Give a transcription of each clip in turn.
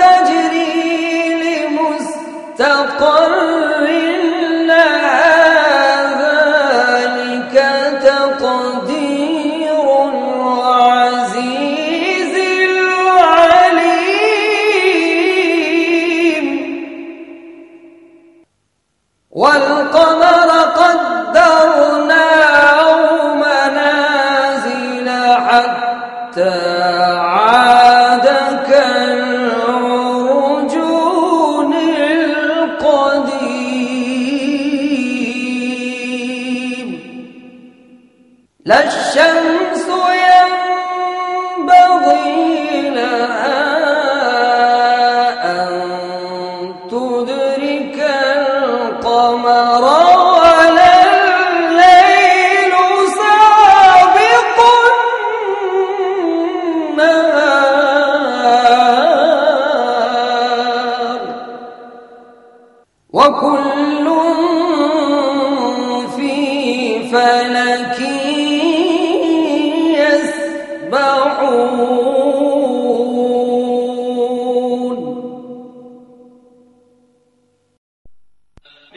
تجري لمستقر لا الشمس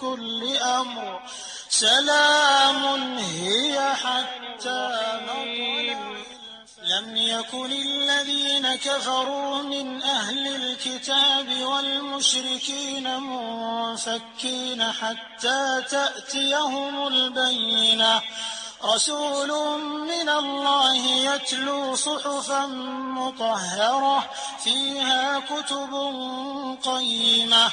كل أمر سلام هي حتى مطلع لم يكن الذين كفروا من أهل الكتاب والمشركين منفكين حتى تأتيهم البينة. رسول من الله يتلو صحفا مطهرة فيها كتب قيمة.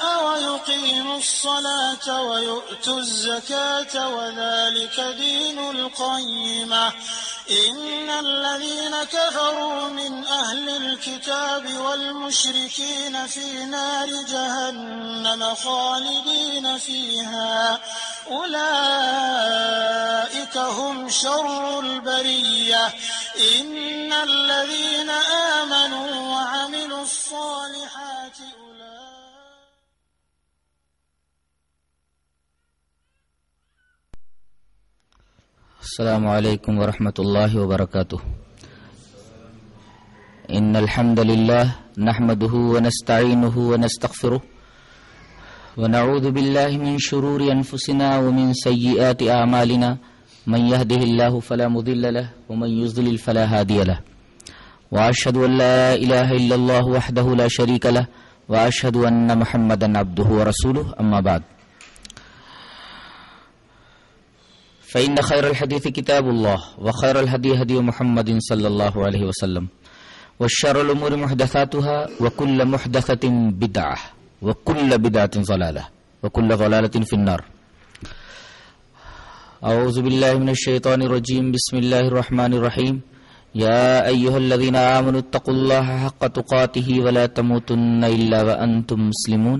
ويقيموا الصلاة ويؤتوا الزكاة وذلك دين القيمة. إن الذين كفروا من أهل الكتاب والمشركين في نار جهنم خالدين فيها. أولئك هم شر البرية. إن الذين آمنوا وعملوا الصالحات أولئك السلام عليكم ورحمة الله وبركاته. إن الحمد لله نحمده ونستعينه ونستغفره ونعوذ بالله من شرور أنفسنا ومن سيئات أعمالنا. من يهده الله فلا مضل له ومن يضلل فلا هادي له. وأشهد أن لا إله إلا الله وحده لا شريك له وأشهد أن محمدا عبده ورسوله. أما بعد. فإن خير الحديث كتاب الله وخير الهدي هدي محمد صلى الله عليه وسلم والشر الأمور محدثاتها وكل محدثة بدعة وكل بدعة ضلالة وكل ضلالة في النار. أعوذ بالله من الشيطان الرجيم بسم الله الرحمن الرحيم. يا أيها الذين آمنوا اتقوا الله حق تقاته ولا تموتن إلا وأنتم مسلمون.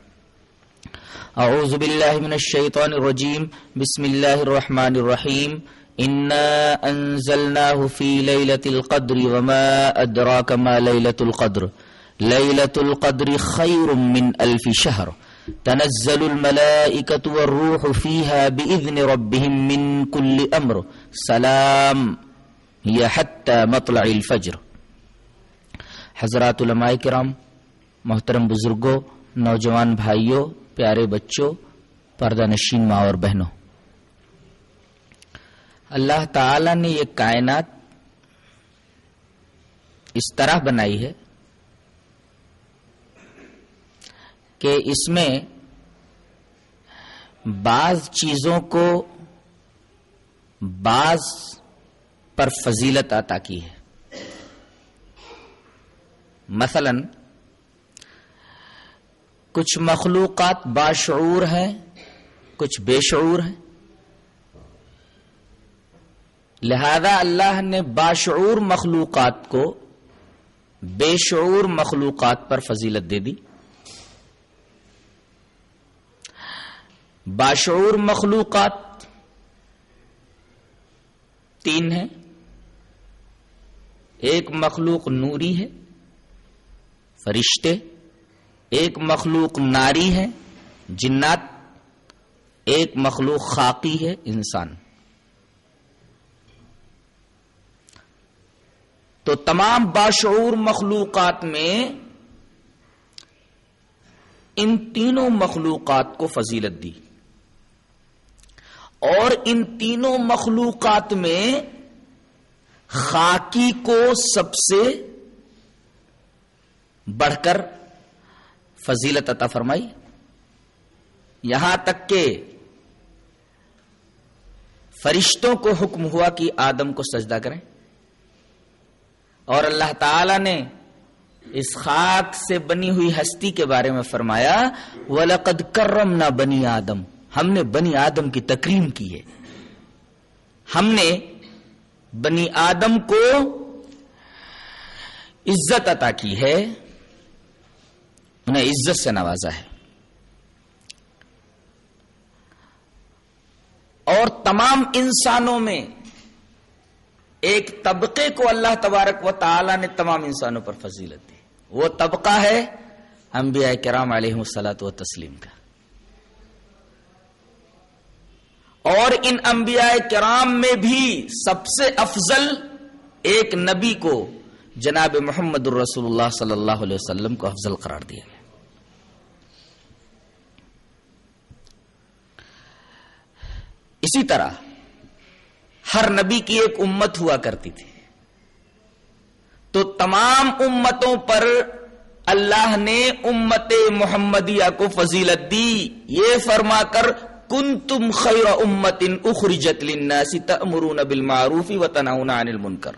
أعوذ بالله من الشيطان الرجيم. بسم الله الرحمن الرحيم. إنا أنزلناه في ليلة القدر وما أدراك ما ليلة القدر. ليلة القدر خير من ألف شهر. تنزل الملائكة والروح فيها بإذن ربهم من كل أمر. سلام. هي حتى مطلع الفجر. حضرات علماء کرام محترم بزرگوں نوجوان بھائیوں پیارے بچوں، پردہ نشین ماں اور بہنوں۔ اللہ تعالی نے یہ کائنات اس طرح بنائی ہے کہ اس میں بعض چیزوں کو بعض پر فضیلت عطا کی ہے۔ مثلا کچھ مخلوقات باشعور ہیں، کچھ بے شعور ہیں۔ لہذا اللہ نے باشعور مخلوقات کو بے شعور مخلوقات پر فضیلت دے دی۔ باشعور مخلوقات تین ہیں۔ ایک مخلوق نوری ہے، فرشتے۔ ایک مخلوق ناری ہے، جنات ایک مخلوق خاقی ہے، انسان۔ تو تمام باشعور مخلوقات میں ان تینوں مخلوقات کو فضیلت دی۔ اور ان تینوں مخلوقات میں خاکی کو سب سے بڑھ کر فضیلت عطا فرمائی۔ یہاں تک کہ فرشتوں کو حکم ہوا کہ آدم کو سجدہ کریں۔ اور اللہ تعالی نے اس خاک سے بنی ہوئی ہستی کے بارے میں فرمایا، وَلَقَدْ كَرَّمْنَا بنی آدم۔ ہم نے بنی آدم کی تکریم کی ہے۔ ہم نے بنی آدم کو عزت عطا کی ہے۔ انہیں عزت سے نوازا ہے۔ اور تمام انسانوں میں ایک طبقے کو اللہ تبارک و تعالی نے تمام انسانوں پر فضیلت دی۔ وہ طبقہ ہے انبیاء کرام علیہ السلاۃ و تسلیم کا۔ اور ان انبیاء کرام میں بھی سب سے افضل ایک نبی کو جناب محمد الرسول اللہ صلی اللہ علیہ وسلم کو افضل قرار دیا گیا۔ اسی طرح ہر نبی کی ایک امت ہوا کرتی تھی۔ تو تمام امتوں پر اللہ نے امت محمدیہ کو فضیلت دی۔ یہ فرما کر کن تم خیر امت ان اخرجت للناس تأمرون بالمعروف و عن المنکر۔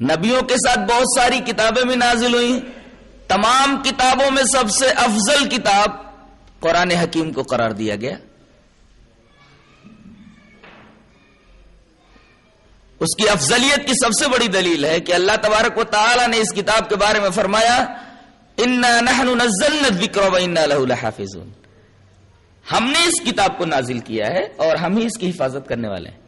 نبیوں کے ساتھ بہت ساری کتابیں بھی نازل ہوئی تمام کتابوں میں سب سے افضل کتاب قرآن حکیم کو قرار دیا گیا۔ اس کی افضلیت کی سب سے بڑی دلیل ہے کہ اللہ تبارک و تعالی نے اس کتاب کے بارے میں فرمایا لحافظون ہم نے اس کتاب کو نازل کیا ہے اور ہم ہی اس کی حفاظت کرنے والے ہیں۔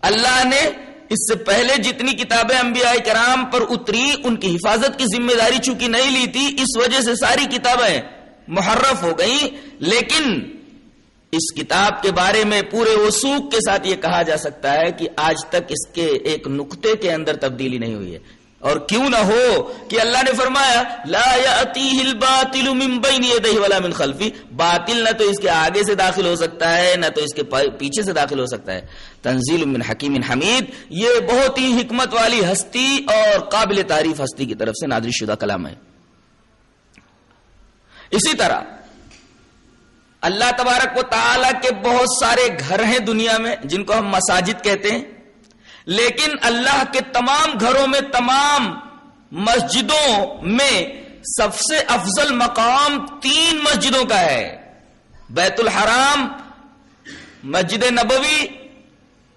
اللہ نے اس سے پہلے جتنی کتابیں انبیاء کرام پر اتری، ان کی حفاظت کی ذمہ داری چونکہ نہیں لی تھی، اس وجہ سے ساری کتابیں محرف ہو گئیں۔ لیکن اس کتاب کے بارے میں پورے وسوخ کے ساتھ یہ کہا جا سکتا ہے کہ آج تک اس کے ایک نقطے کے اندر تبدیلی نہیں ہوئی ہے۔ اور کیوں نہ ہو کہ اللہ نے فرمایا، لا یاتیہ الباطل من بین یدیہ ولا من خلفی۔ باطل نہ تو اس کے آگے سے داخل ہو سکتا ہے، نہ تو اس کے پیچھے سے داخل ہو سکتا ہے۔ تنزیل من حکیم حمید، یہ بہت ہی حکمت والی ہستی اور قابل تعریف ہستی کی طرف سے نادری شدہ کلام ہے۔ اسی طرح، اللہ تبارک و تعالی کے بہت سارے گھر ہیں دنیا میں، جن کو ہم مساجد کہتے ہیں۔ لیکن اللہ کے تمام گھروں میں تمام مسجدوں میں سب سے افضل مقام تین مسجدوں کا ہے۔ بیت الحرام، مسجد نبوی،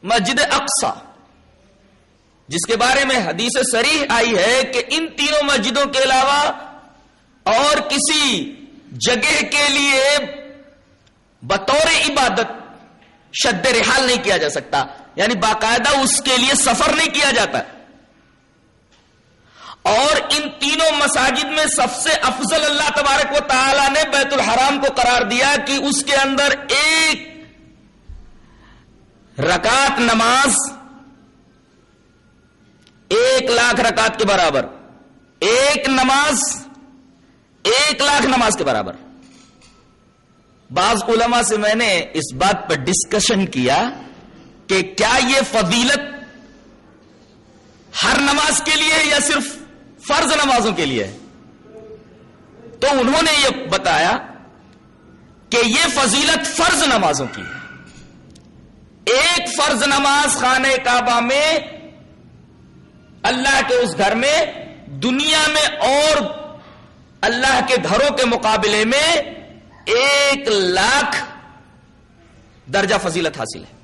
مسجد اقسا جس کے بارے میں حدیث سریح آئی ہے کہ ان تینوں مسجدوں کے علاوہ اور کسی جگہ کے لیے بطور عبادت شد رحال نہیں کیا جا سکتا۔ یعنی باقاعدہ اس کے لیے سفر نہیں کیا جاتا اور ان تینوں مساجد میں سب سے افضل اللہ تبارک و تعالی نے بیت الحرام کو قرار دیا کہ اس کے اندر ایک رکعت نماز ایک لاکھ رکعت کے برابر، ایک نماز، ایک لاکھ نماز کے برابر۔ بعض علماء سے میں نے اس بات پر ڈسکشن کیا کہ کیا یہ فضیلت ہر نماز کے لیے یا صرف فرض نمازوں کے لیے تو انہوں نے یہ بتایا کہ یہ فضیلت فرض نمازوں کی ہے۔ ایک فرض نماز خانہ کعبہ میں اللہ کے اس گھر میں، دنیا میں اور اللہ کے گھروں کے مقابلے میں ایک لاکھ درجہ فضیلت حاصل ہے۔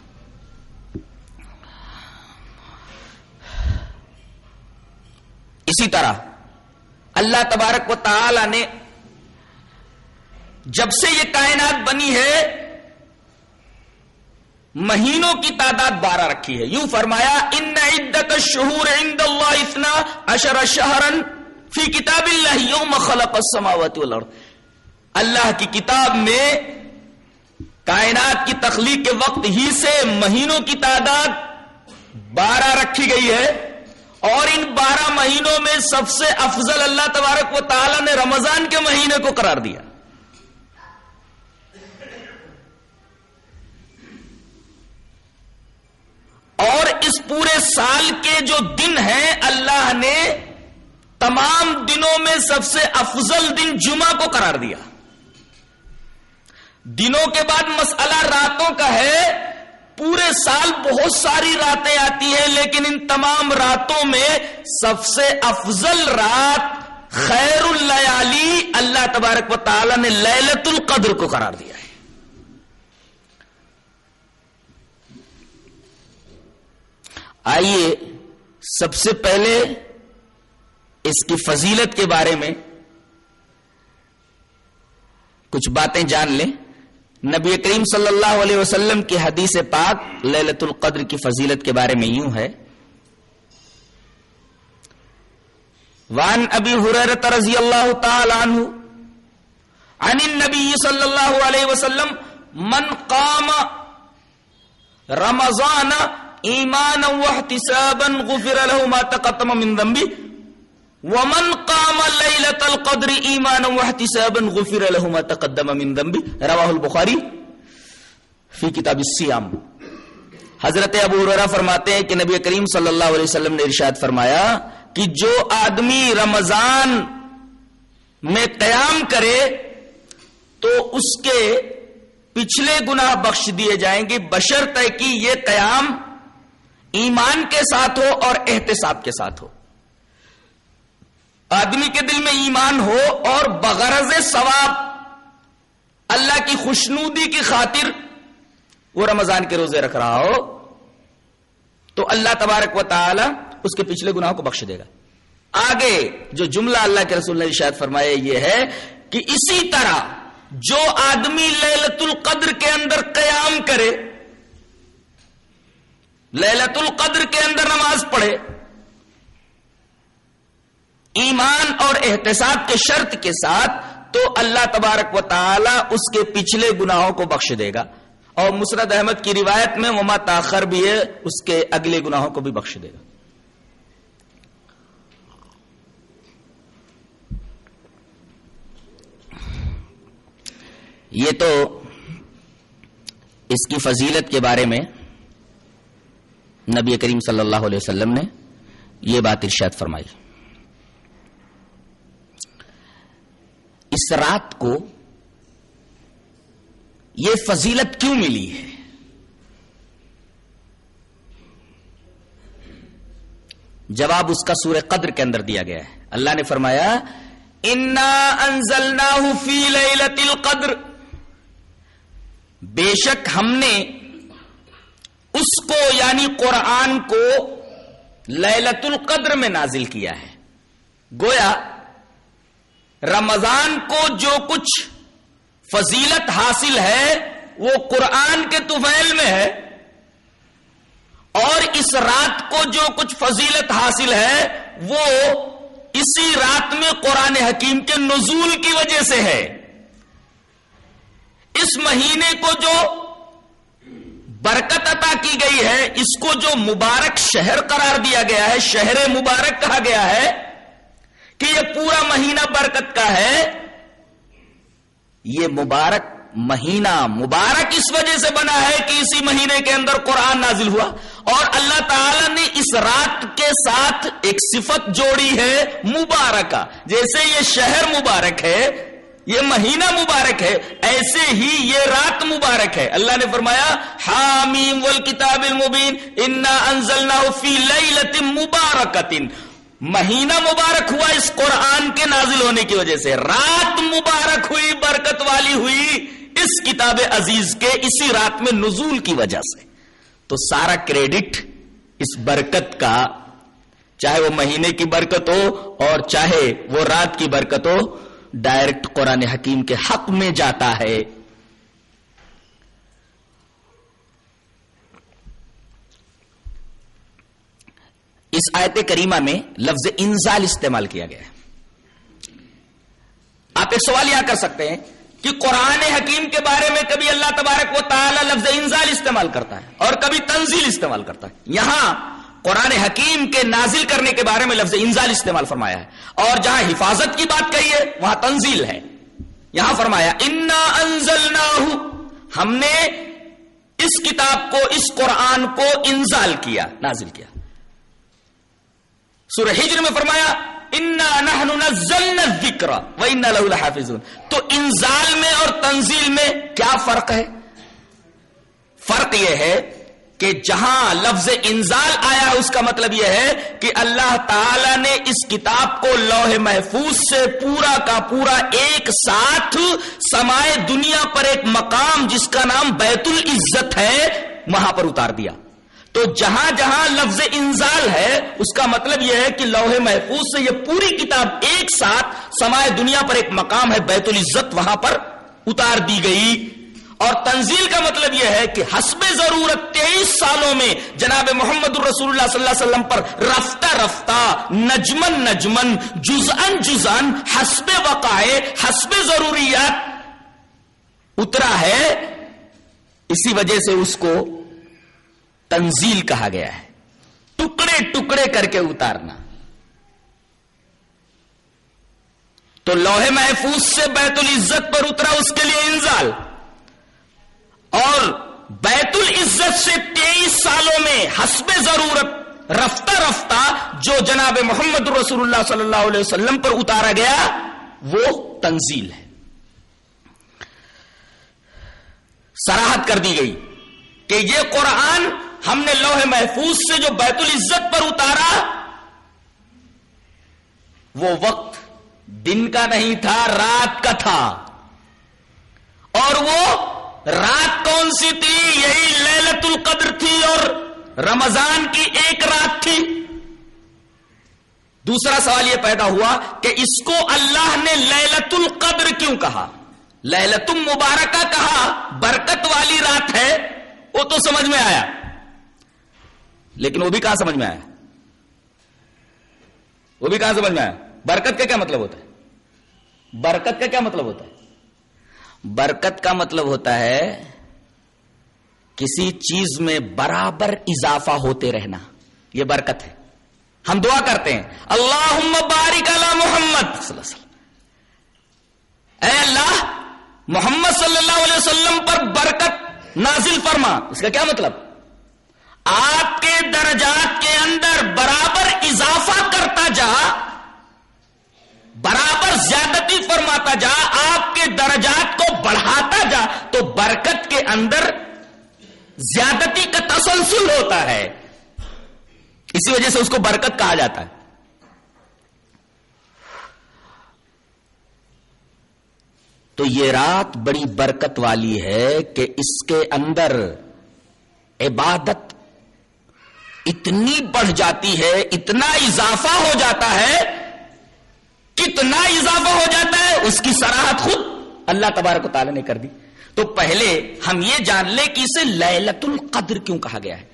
اسی طرح اللہ تبارک و تعالی نے جب سے یہ کائنات بنی ہے، مہینوں کی تعداد بارہ رکھی ہے۔ یوں فرمایا، ان عدت شہور عند اللہ اتنا اشر شہرن فی کتاب اللہ یوم خلق السماوات والارض۔ اللہ کی کتاب میں کائنات کی تخلیق کے وقت ہی سے مہینوں کی تعداد بارہ رکھی گئی ہے۔ اور ان بارہ مہینوں میں سب سے افضل اللہ تبارک و تعالی نے رمضان کے مہینے کو قرار دیا۔ اور اس پورے سال کے جو دن ہیں، اللہ نے تمام دنوں میں سب سے افضل دن جمعہ کو قرار دیا۔ دنوں کے بعد مسئلہ راتوں کا ہے۔ پورے سال بہت ساری راتیں آتی ہیں، لیکن ان تمام راتوں میں سب سے افضل رات خیر اللیالی اللہ تبارک و تعالی نے للت القدر کو قرار دیا ہے۔ آئیے سب سے پہلے اس کی فضیلت کے بارے میں کچھ باتیں جان لیں۔ نبی کریم صلی اللہ علیہ وسلم کی حدیث پاک للت القدر کی فضیلت کے بارے میں یوں ہے۔ وان ابی حریرت رضی اللہ تعالی عنہ، عن النبی صلی اللہ علیہ وسلم، من قام رمضان ایمانا واحتسابا غفر له ما تقدم من ذنبه ومن قام ليلة القدر ايمانا واحتسابا غفر له ما تقدم من ذنبه رواه البخاری فی کتاب الصيام. حضرت ابو ہریرہ فرماتے ہیں کہ نبی کریم صلی اللہ علیہ وسلم نے ارشاد فرمایا کہ جو آدمی رمضان میں قیام کرے تو اس کے پچھلے گناہ بخش دیے جائیں گے۔ بشرط ہے کہ یہ قیام ایمان کے ساتھ ہو اور احتساب کے ساتھ ہو۔ آدمی کے دل میں ایمان ہو اور بغرض ثواب اللہ کی خوشنودی کی خاطر وہ رمضان کے روزے رکھ رہا ہو، تو اللہ تبارک و تعالی اس کے پچھلے گناہوں کو بخش دے گا۔ آگے جو جملہ اللہ کے رسول نے شاید فرمایا یہ ہے کہ اسی طرح جو آدمی للت القدر کے اندر قیام کرے للت القدر کے اندر نماز پڑھے ایمان اور احتساب کے شرط کے ساتھ تو اللہ تبارک و تعالی اس کے پچھلے گناہوں کو بخش دے گا۔ اور مسرد احمد کی روایت میں وما تاخر بھی ہے، اس کے اگلے گناہوں کو بھی بخش دے گا۔ یہ تو اس کی فضیلت کے بارے میں نبی کریم صلی اللہ علیہ وسلم نے یہ بات ارشاد فرمائی۔ اس رات کو یہ فضیلت کیوں ملی ہے؟ جواب اس کا سورہ قدر کے اندر دیا گیا ہے۔ اللہ نے فرمایا، انا انزل فی لیلت القدر بے شک ہم نے اس کو یعنی قرآن کو لیلت القدر میں نازل کیا ہے۔ گویا رمضان کو جو کچھ فضیلت حاصل ہے، وہ قرآن کے طفیل میں ہے۔ اور اس رات کو جو کچھ فضیلت حاصل ہے، وہ اسی رات میں قرآن حکیم کے نزول کی وجہ سے ہے۔ اس مہینے کو جو برکت عطا کی گئی ہے، اس کو جو مبارک شہر قرار دیا گیا ہے، شہر مبارک کہا گیا ہے کہ یہ پورا مہینہ برکت کا ہے، یہ مبارک مہینہ مبارک اس وجہ سے بنا ہے کہ اسی مہینے کے اندر قرآن نازل ہوا۔ اور اللہ تعالی نے اس رات کے ساتھ ایک صفت جوڑی ہے، مبارکہ۔ جیسے یہ شہر مبارک ہے، یہ مہینہ مبارک ہے، ایسے ہی یہ رات مبارک ہے۔ اللہ نے فرمایا، حامیم والکتاب المبین، انا انزلنا فی لیلت مبارکت مہینہ مبارک ہوا اس قرآن کے نازل ہونے کی وجہ سے۔ رات مبارک ہوئی، برکت والی ہوئی اس کتاب عزیز کے اسی رات میں نزول کی وجہ سے۔ تو سارا کریڈٹ اس برکت کا، چاہے وہ مہینے کی برکت ہو اور چاہے وہ رات کی برکت ہو، ڈائریکٹ قرآن حکیم کے حق میں جاتا ہے۔ اس آیت کریمہ میں لفظ انزال استعمال کیا گیا ہے۔ آپ ایک سوال یہاں کر سکتے ہیں کہ قرآن حکیم کے بارے میں کبھی اللہ تبارک و تعالی لفظ انزال استعمال کرتا ہے اور کبھی تنزیل استعمال کرتا ہے۔ یہاں قرآن حکیم کے نازل کرنے کے بارے میں لفظ انزال استعمال فرمایا ہے۔ اور جہاں حفاظت کی بات کہی ہے، وہاں تنزیل ہے۔ یہاں فرمایا، انا انزل ہم نے اس کتاب کو، اس قرآن کو انزال کیا، نازل کیا۔ سورہ ہجر میں فرمایا، انا نحن لحافظون. تو انزال میں اور تنزیل میں کیا فرق ہے؟ فرق یہ ہے کہ جہاں لفظ انزال آیا اس کا مطلب یہ ہے کہ اللہ تعالی نے اس کتاب کو لوح محفوظ سے پورا کا پورا ایک ساتھ سمائے دنیا پر ایک مقام جس کا نام بیت العزت ہے، وہاں پر اتار دیا۔ تو جہاں جہاں لفظ انزال ہے، اس کا مطلب یہ ہے کہ لوح محفوظ سے یہ پوری کتاب ایک ساتھ سمائے دنیا پر ایک مقام ہے، بیت العزت وہاں پر اتار دی گئی۔ اور تنزیل کا مطلب یہ ہے کہ حسب ضرورت تیئیس سالوں میں جناب محمد الرسول اللہ صلی اللہ علیہ وسلم پر رفتہ رفتہ نجمن نجمن جزن جزن حسب وقائے حسب ضروریات اترا ہے۔ اسی وجہ سے اس کو تنزیل کہا گیا ہے۔ ٹکڑے ٹکڑے کر کے اتارنا۔ تو لوہے محفوظ سے بیت العزت پر اترا، اس کے لیے انزال۔ اور بیت العزت سے تیئیس سالوں میں حسب ضرورت رفتہ رفتہ جو جناب محمد رسول اللہ صلی اللہ علیہ وسلم پر اتارا گیا، وہ تنزیل ہے۔ سراہد کر دی گئی کہ یہ قرآن ہم نے لوح محفوظ سے جو بیت العزت پر اتارا، وہ وقت دن کا نہیں تھا، رات کا تھا۔ اور وہ رات کون سی تھی؟ یہی للت القدر تھی اور رمضان کی ایک رات تھی۔ دوسرا سوال یہ پیدا ہوا کہ اس کو اللہ نے للت القدر کیوں کہا؟ للت مبارکہ کہا، برکت والی رات ہے، وہ تو سمجھ میں آیا۔ لیکن وہ بھی کہاں سمجھ میں آیا؟ وہ بھی کہاں سمجھ میں آیا؟ برکت کا کیا مطلب ہوتا ہے؟ برکت کا کیا مطلب ہوتا ہے؟ برکت کا مطلب ہوتا ہے کسی چیز میں برابر اضافہ ہوتے رہنا۔ یہ برکت ہے۔ ہم دعا کرتے ہیں۔ اللہ بارک اللہ محمد صلی اللہ علیہ وسلم۔ اے اللہ، محمد صلی اللہ علیہ وسلم پر برکت نازل فرما۔ اس کا کیا مطلب؟ آپ کے درجات کے اندر برابر اضافہ کرتا جا، برابر زیادتی فرماتا جا، آپ کے درجات کو بڑھاتا جا، تو برکت کے اندر زیادتی کا تسلسل ہوتا ہے۔ اسی وجہ سے اس کو برکت کہا جاتا ہے۔ تو یہ رات بڑی برکت والی ہے کہ اس کے اندر عبادت اتنی بڑھ جاتی ہے، اتنا اضافہ ہو جاتا ہے، کتنا اضافہ ہو جاتا ہے، اس کی سراہد خود اللہ تبارک و تعالی نے کر دی۔ تو پہلے ہم یہ جان لیں کہ اسے للت القدر کیوں کہا گیا ہے؟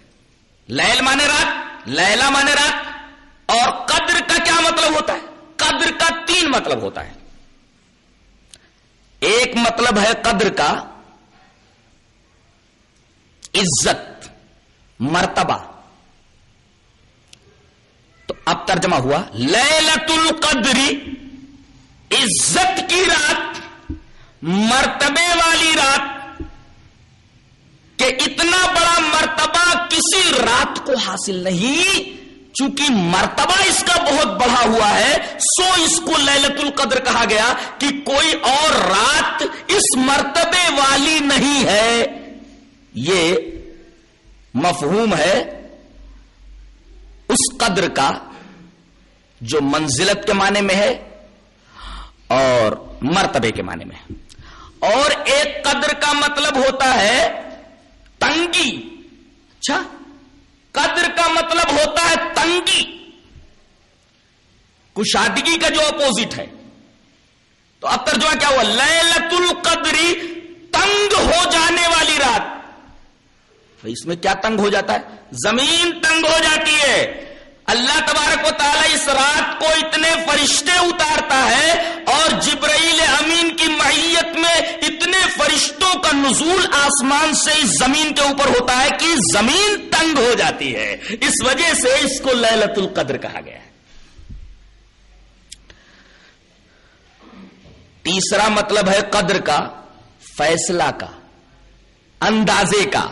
لیل مانے رات لیلا مانے رات، اور قدر کا کیا مطلب ہوتا ہے؟ قدر کا تین مطلب ہوتا ہے۔ ایک مطلب ہے قدر کا عزت، مرتبہ۔ اب ترجمہ ہوا لیلت القدری عزت کی رات، مرتبے والی رات، کہ اتنا بڑا مرتبہ کسی رات کو حاصل نہیں، چونکہ مرتبہ اس کا بہت بڑا ہوا ہے، سو اس کو للت القدر کہا گیا کہ کوئی اور رات اس مرتبے والی نہیں ہے۔ یہ مفہوم ہے اس قدر کا جو منزلت کے معنی میں ہے اور مرتبے کے معنی میں ہے۔ اور ایک قدر کا مطلب ہوتا ہے تنگی۔ اچھا قدر کا مطلب ہوتا ہے تنگی۔ کشادگی کا جو اپوزٹ ہے۔ تو اب تک جو ہے کیا ہوا؟ لت القدری تنگ ہو جانے والی رات۔ اس میں کیا تنگ ہو جاتا ہے؟ زمین تنگ ہو جاتی ہے۔ اللہ تبارک و تعالی اس رات کو اتنے فرشتے اتارتا ہے اور جبرائیل امین کی معیت میں اتنے فرشتوں کا نزول آسمان سے اس زمین کے اوپر ہوتا ہے کہ زمین تنگ ہو جاتی ہے۔ اس وجہ سے اس کو للت القدر کہا گیا ہے۔ تیسرا مطلب ہے قدر کا، فیصلہ کا، اندازے کا۔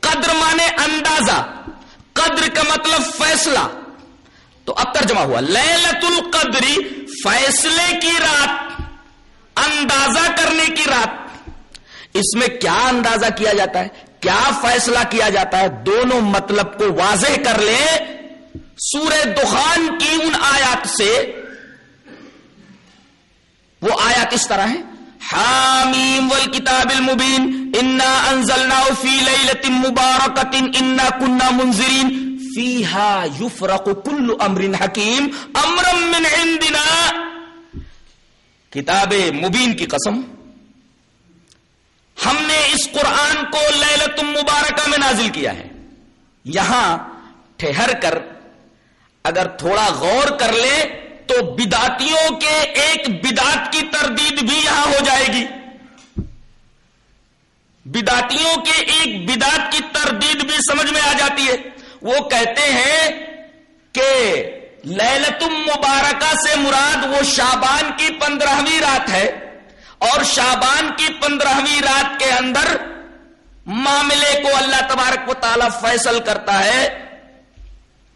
قدر مانے اندازہ۔ قدر کا مطلب فیصلہ۔ تو اب ترجمہ ہوا۔ لیلت القدری فیصلے کی رات، اندازہ کرنے کی رات۔ اس میں کیا اندازہ کیا جاتا ہے؟ کیا فیصلہ کیا جاتا ہے؟ دونوں مطلب کو واضح کر لیں۔ سورہ دخان کی ان آیات سے۔ وہ آیات اس طرح ہے حامیم والکتاب المبین، انا انزلنا فی لیلت مبارکت انا کننا منذرین، فیہا یفرق کل امر حکیم امرا من عندنا۔ کتاب مبین کی قسم۔ ہم نے اس قرآن کو لیلت مبارکہ میں نازل کیا ہے۔ یہاں ٹھہر کر، اگر تھوڑا غور کر لے تو بداتیوں کے ایک بدات کی تردید بھی یہاں ہو جائے گی۔ بداتیوں کے ایک بدات کی تردید بھی سمجھ میں آ جاتی ہے۔ وہ کہتے ہیں کہ للتم مبارکہ سے مراد وہ شابان کی پندرہویں رات ہے اور شابان کی پندرہویں رات کے اندر معاملے کو اللہ تبارک و تعالی فیصل کرتا ہے،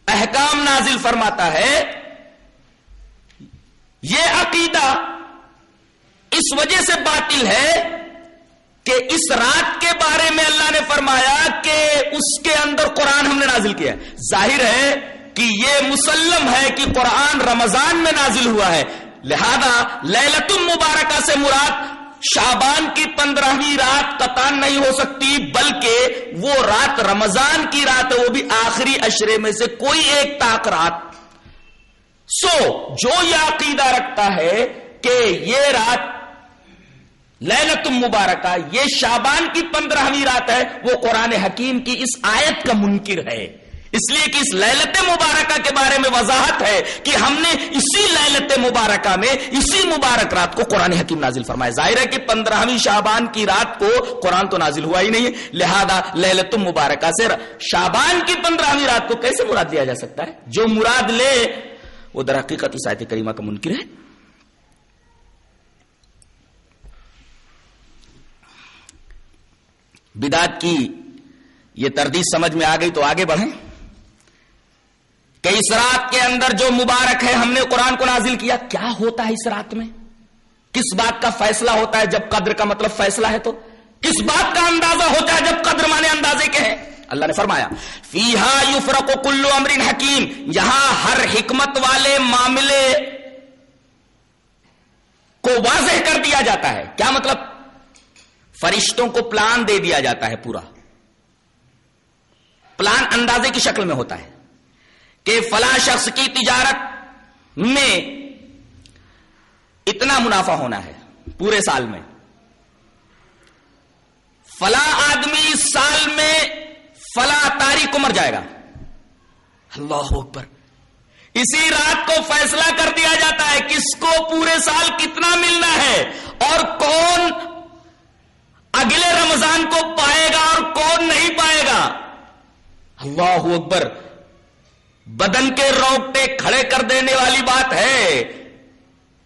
احکام نازل فرماتا ہے۔ یہ عقیدہ اس وجہ سے باطل ہے کہ اس رات کے بارے میں اللہ نے فرمایا کہ اس کے اندر قرآن ہم نے نازل کیا ظاہر ہے کہ یہ مسلم ہے کہ قرآن رمضان میں نازل ہوا ہے۔ لہذا للت المبارکہ سے مراد شابان کی پندرہویں رات قطان نہیں ہو سکتی، بلکہ وہ رات رمضان کی رات ہے، وہ بھی آخری اشرے میں سے کوئی ایک تاک رات سو جو یہ عقیدہ رکھتا ہے کہ یہ رات للت مبارکہ یہ شابان کی پندرہویں رات ہے، وہ قرآن حکیم کی اس آیت کا منکر ہے۔ اس لیے کہ اس للت مبارکہ کے بارے میں وضاحت ہے کہ ہم نے اسی للت مبارکہ میں اسی مبارک رات کو قرآن حکیم نازل فرمایا۔ ظاہر ہے کہ پندرہویں شابان کی رات کو قرآن تو نازل ہوا ہی نہیں ہے۔ لہذا للت مبارکہ سے شابان کی پندرہویں رات کو کیسے مراد لیا جا سکتا ہے؟ جو مراد لے وہ در حقیقت اس آیت کریمہ کا منکر ہے۔ بدات کی یہ تردید سمجھ میں آ گئی تو آگے بڑھیں۔ کہ اس رات کے اندر جو مبارک ہے، ہم نے قرآن کو نازل کیا۔ کیا ہوتا ہے اس رات میں؟ کس بات کا فیصلہ ہوتا ہے جب قدر کا مطلب فیصلہ ہے تو؟ کس بات کا اندازہ ہوتا ہے جب قدر مانے اندازے کے ہیں؟ اللہ نے فرمایا، فیہا یفرق کلو امر حکیم، یہاں ہر حکمت والے معاملے کو واضح کر دیا جاتا ہے۔ کیا مطلب؟ فرشتوں کو پلان دے دیا جاتا ہے پورا۔ پلان اندازے کی شکل میں ہوتا ہے کہ فلاں شخص کی تجارت میں اتنا منافع ہونا ہے پورے سال میں۔ فلاں آدمی اس سال میں فلاں تاریخ کو مر جائے گا۔ اللہ اکبر۔ اسی رات کو فیصلہ کر دیا جاتا ہے کس کو پورے سال کتنا ملنا ہے اور کون اگلے رمضان کو پائے گا اور کون نہیں پائے گا۔ اللہ اکبر۔ بدن کے روکٹے کھڑے کر دینے والی بات ہے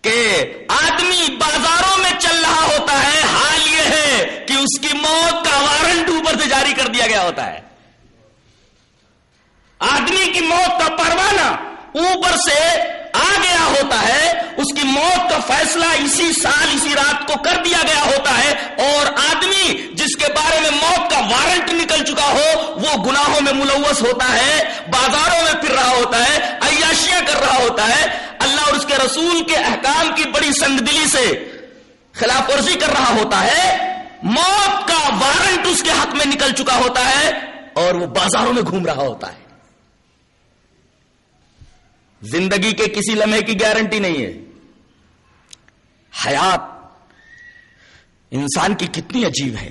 کہ آدمی بازاروں میں چل رہا ہوتا ہے، حال یہ ہے کہ اس کی موت کا وارنٹ اوپر سے جاری کر دیا گیا ہوتا ہے۔ آدمی کی موت کا پروانہ اوپر سے آ گیا ہوتا ہے، اس کی موت کا فیصلہ اسی سال، اسی رات کو کر دیا گیا ہوتا ہے۔ اور آدمی جس کے بارے میں موت کا وارنٹ نکل چکا ہو، وہ گناہوں میں ملوث ہوتا ہے، بازاروں میں پھر رہا ہوتا ہے، عیاشیاں کر رہا ہوتا ہے۔ اللہ اور اس کے رسول کے احکام کی بڑی سنگدلی سے خلاف ورزی کر رہا ہوتا ہے۔ موت کا وارنٹ اس کے حق میں نکل چکا ہوتا ہے اور وہ بازاروں میں گھوم رہا ہوتا ہے۔ زندگی کے کسی لمحے کی گارنٹی نہیں ہے۔ حیات انسان کی کتنی عجیب ہے۔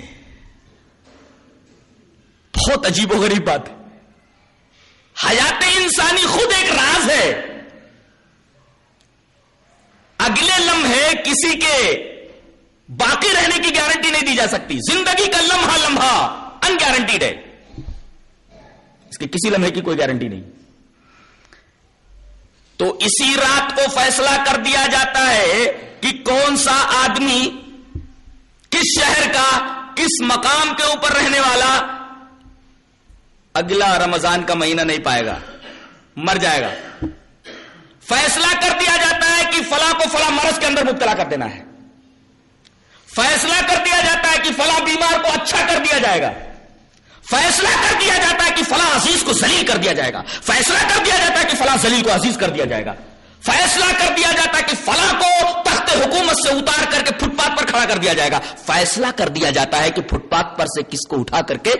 بہت عجیب و غریب بات ہے۔ حیات انسانی خود ایک راز ہے۔ اگلے لمحے کسی کے باقی رہنے کی گارنٹی نہیں دی جا سکتی۔ زندگی کا لمحہ لمحہ ان گارنٹیڈ ہے۔ اس کے کسی لمحے کی کوئی گارنٹی نہیں۔ تو اسی رات کو فیصلہ کر دیا جاتا ہے کہ کون سا آدمی کس شہر کا، کس مقام کے اوپر رہنے والا اگلا رمضان کا مہینہ نہیں پائے گا، مر جائے گا۔ فیصلہ کر دیا جاتا ہے کہ فلاں کو فلاں مرض کے اندر مبتلا کر دینا ہے۔ فیصلہ کر دیا جاتا ہے کہ فلاں بیمار کو اچھا کر دیا جائے گا۔ فیصلہ کر دیا جاتا ہے کہ فلاں عزیز کو ذلیل کر دیا جائے گا۔ فیصلہ کر دیا جاتا ہے کہ فلاں ذلیل کو عزیز کر دیا جائے گا۔ فیصلہ کر دیا جاتا ہے کہ فلاں کو تخت حکومت سے اتار کر کے فٹ پاتھ پر کھڑا کر دیا جائے گا۔ فیصلہ کر دیا جاتا ہے کہ فٹ پاتھ پر سے کس کو اٹھا کر کے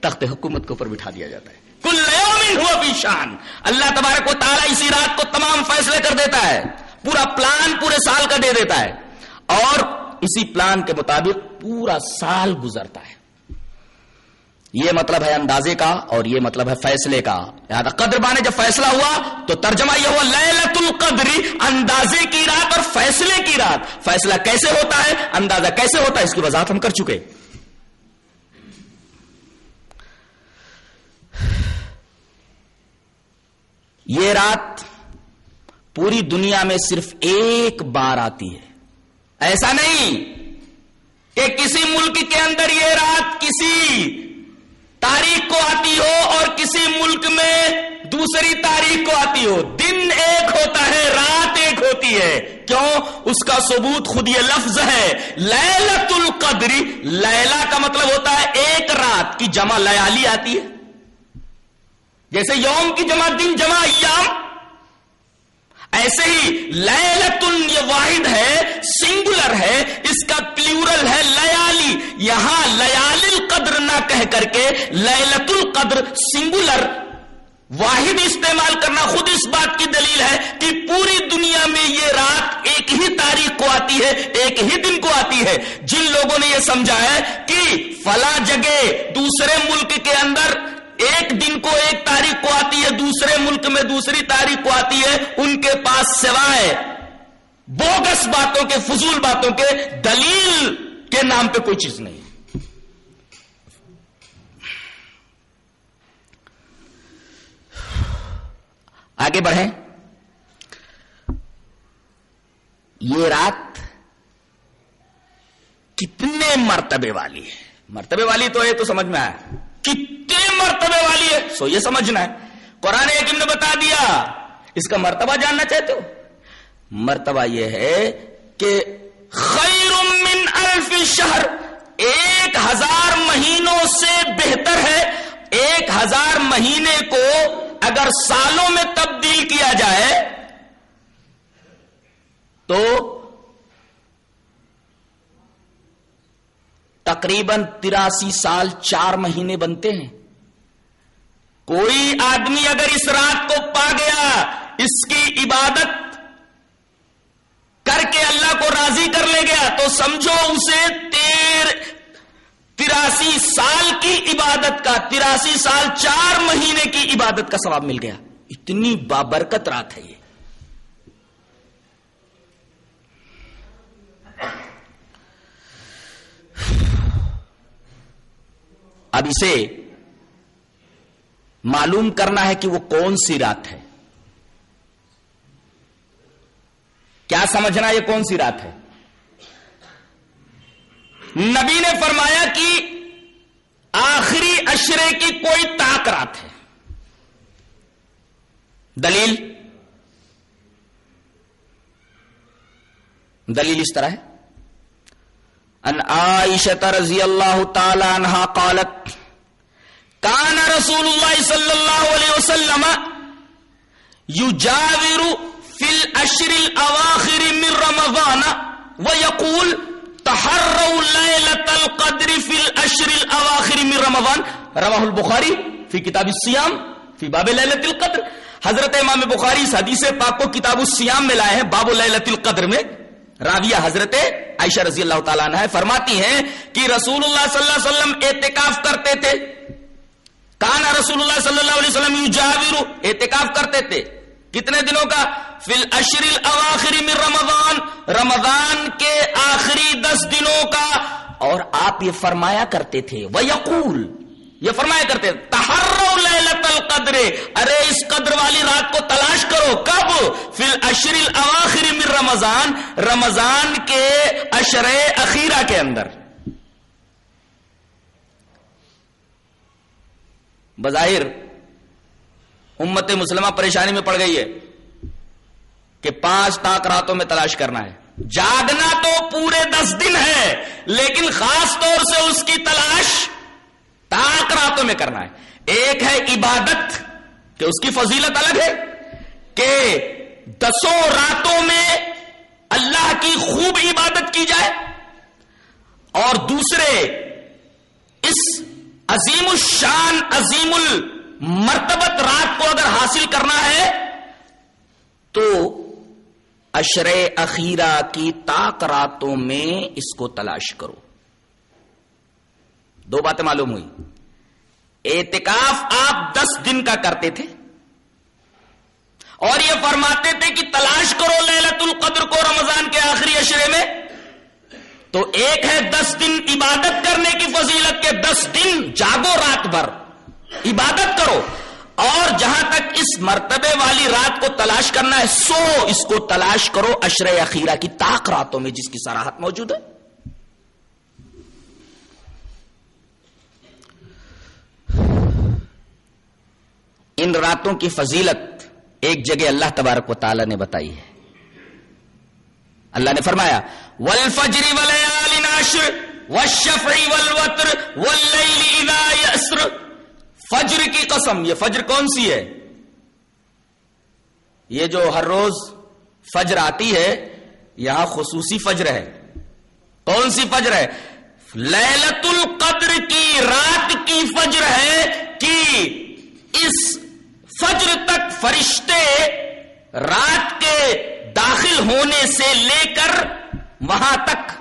تخت حکومت کے اوپر بٹھا دیا جاتا ہے۔ کل ہوا بھی شان۔ اللہ تبارک کو تارا اسی رات کو تمام فیصلے کر دیتا ہے۔ پورا پلان پورے سال کا دے دیتا ہے۔ اور اسی پلان کے مطابق پورا سال گزرتا ہے۔ یہ مطلب ہے اندازے کا اور یہ مطلب ہے فیصلے کا۔ لہٰذا قدر بانے جب فیصلہ ہوا تو ترجمہ یہ ہوا للت القدری اندازے کی رات اور فیصلے کی رات۔ فیصلہ کیسے ہوتا ہے؟ اندازہ کیسے ہوتا ہے؟ اس کی وضاحت ہم کر چکے۔ یہ رات پوری دنیا میں صرف ایک بار آتی ہے۔ ایسا نہیں کہ کسی ملک کے اندر یہ رات کسی تاریخ کو آتی ہو اور کسی ملک میں دوسری تاریخ کو آتی ہو، دن ایک ہوتا ہے، رات ایک ہوتی ہے۔ کیوں؟ اس کا ثبوت خود یہ لفظ ہے لیلت القدری لیلا کا مطلب ہوتا ہے ایک رات کی جمع لیالی آتی ہے۔ جیسے یوم کی جمع، دن جمع، ایام۔ ایسے ہی لیلت یہ واحد ہے سنگولر ہے، اس کا پلیورل ہے لیالی یہاں لیال القدر نہ کہہ کر کے لیلت القدر سنگولر واحد استعمال کرنا خود اس بات کی دلیل ہے کہ پوری دنیا میں یہ رات ایک ہی تاریخ کو آتی ہے، ایک ہی دن کو آتی ہے۔ جن لوگوں نے یہ سمجھا ہے کہ فلاں جگہ دوسرے ملک کے اندر ایک دن کو ایک تاریخ کو آتی ہے، دوسرے ملک میں دوسری تاریخ کو آتی ہے، ان کے پاس سوائے بوگس باتوں کے، فضول باتوں کے، دلیل کے نام پہ کوئی چیز نہیں۔ آگے بڑھیں۔ یہ رات کتنے مرتبے والی ہے؟ مرتبے والی تو ہے تو سمجھ میں آیا۔ کتنے مرتبے والی ہے؟ سو یہ سمجھنا ہے۔ قرآن حکیم نے بتا دیا، اس کا مرتبہ جاننا چاہتے ہو؟ مرتبہ یہ ہے کہ خیر من الف شہر ایک ہزار مہینوں سے بہتر ہے۔ ایک ہزار مہینے کو اگر سالوں میں تبدیل کیا جائے تو تقریباً تراسی سال چار مہینے بنتے ہیں۔ کوئی آدمی اگر اس رات کو پا گیا، اس کی عبادت کر کے اللہ کو راضی کر لے گیا، تو سمجھو اسے تیر، تراسی سال کی عبادت کا، تراسی سال چار مہینے کی عبادت کا ثواب مل گیا۔ اتنی بابرکت رات ہے یہ۔ اب اسے معلوم کرنا ہے کہ وہ کون سی رات ہے۔ کیا سمجھنا یہ کون سی رات ہے؟ نبی نے فرمایا کہ آخری اشرے کی کوئی تاک رات ہے۔ دلیل؟ دلیل اس طرح ہے۔ ان عائشہ رضی اللہ تعالی عنہ قالت، کان رسول اللہ صلی اللہ علیہ وسلم یجاور فی الاشر الاواخر من رمضان ويقول تحروا ليلة القدر في الاشر الاواخر من رمضان رواه البخاری فی کتاب الصیام، فی باب لیلۃ القدر۔ حضرت امام بخاری اس حدیث پاک کو کتاب الصیام میں لائے ہیں، باب لیلۃ القدر میں۔ راویہ حضرت عائشہ رضی اللہ تعالیٰ عنہ فرماتی ہیں کہ رسول اللہ صلی اللہ علیہ وسلم اعتکاف کرتے تھے۔ کانا رسول اللہ صلی اللہ علیہ وسلم یجاور اعتکاف کرتے تھے۔ کتنے دنوں کا؟ فی الاشر الاواخر من رمضان۔ رمضان کے آخری دس دنوں کا۔ اور آپ یہ فرمایا کرتے تھے۔ وَيَقُول یہ فرمایا کرتے تھے لیلت القدر. ارے، اس قدر والی رات کو تلاش کرو۔ کب؟ فی الاشر الاواخر من رمضان رمضان کے اشر اخیرہ کے اندر۔ بظاہر، امت مسلمہ پریشانی میں پڑ گئی ہے کہ پانچ تاک راتوں میں تلاش کرنا ہے۔ جاگنا تو پورے دس دن ہے، لیکن خاص طور سے اس کی تلاش تاک راتوں میں کرنا ہے۔ ایک ہے عبادت، کہ اس کی فضیلت الگ ہے، کہ دسوں راتوں میں اللہ کی خوب عبادت کی جائے۔ اور دوسرے، اس عظیم الشان، عظیم المرتبت رات کو اگر حاصل کرنا ہے، تو اشر اخیرہ کی تاک راتوں میں اس کو تلاش کرو۔ دو باتیں معلوم ہوئی۔ اعتکاف آپ دس دن کا کرتے تھے۔ اور یہ فرماتے تھے کہ تلاش کرو للت القدر کو رمضان کے آخری اشرے میں۔ تو ایک ہے دس دن عبادت کرنے کی فضیلت کے دس دن جاگو رات بھر۔ عبادت کرو۔ اور جہاں تک اس مرتبے والی رات کو تلاش کرنا ہے، سو اس کو تلاش کرو اشر اخیرہ کی تاک راتوں میں جس کی سراہت موجود ہے۔ ان راتوں کی فضیلت ایک جگہ اللہ تبارک و تعالی نے بتائی ہے۔ اللہ نے فرمایا ولفجری ولیال ناشر والشفع والوتر واللیل اذا یسر فجر کی قسم، یہ فجر کون سی ہے؟ یہ جو ہر روز فجر آتی ہے، یہاں خصوصی فجر ہے۔ کون سی فجر ہے؟ لیلت القدر کی رات کی فجر ہے کہ اس فجر تک فرشتے رات کے داخل ہونے سے لے کر وہاں تک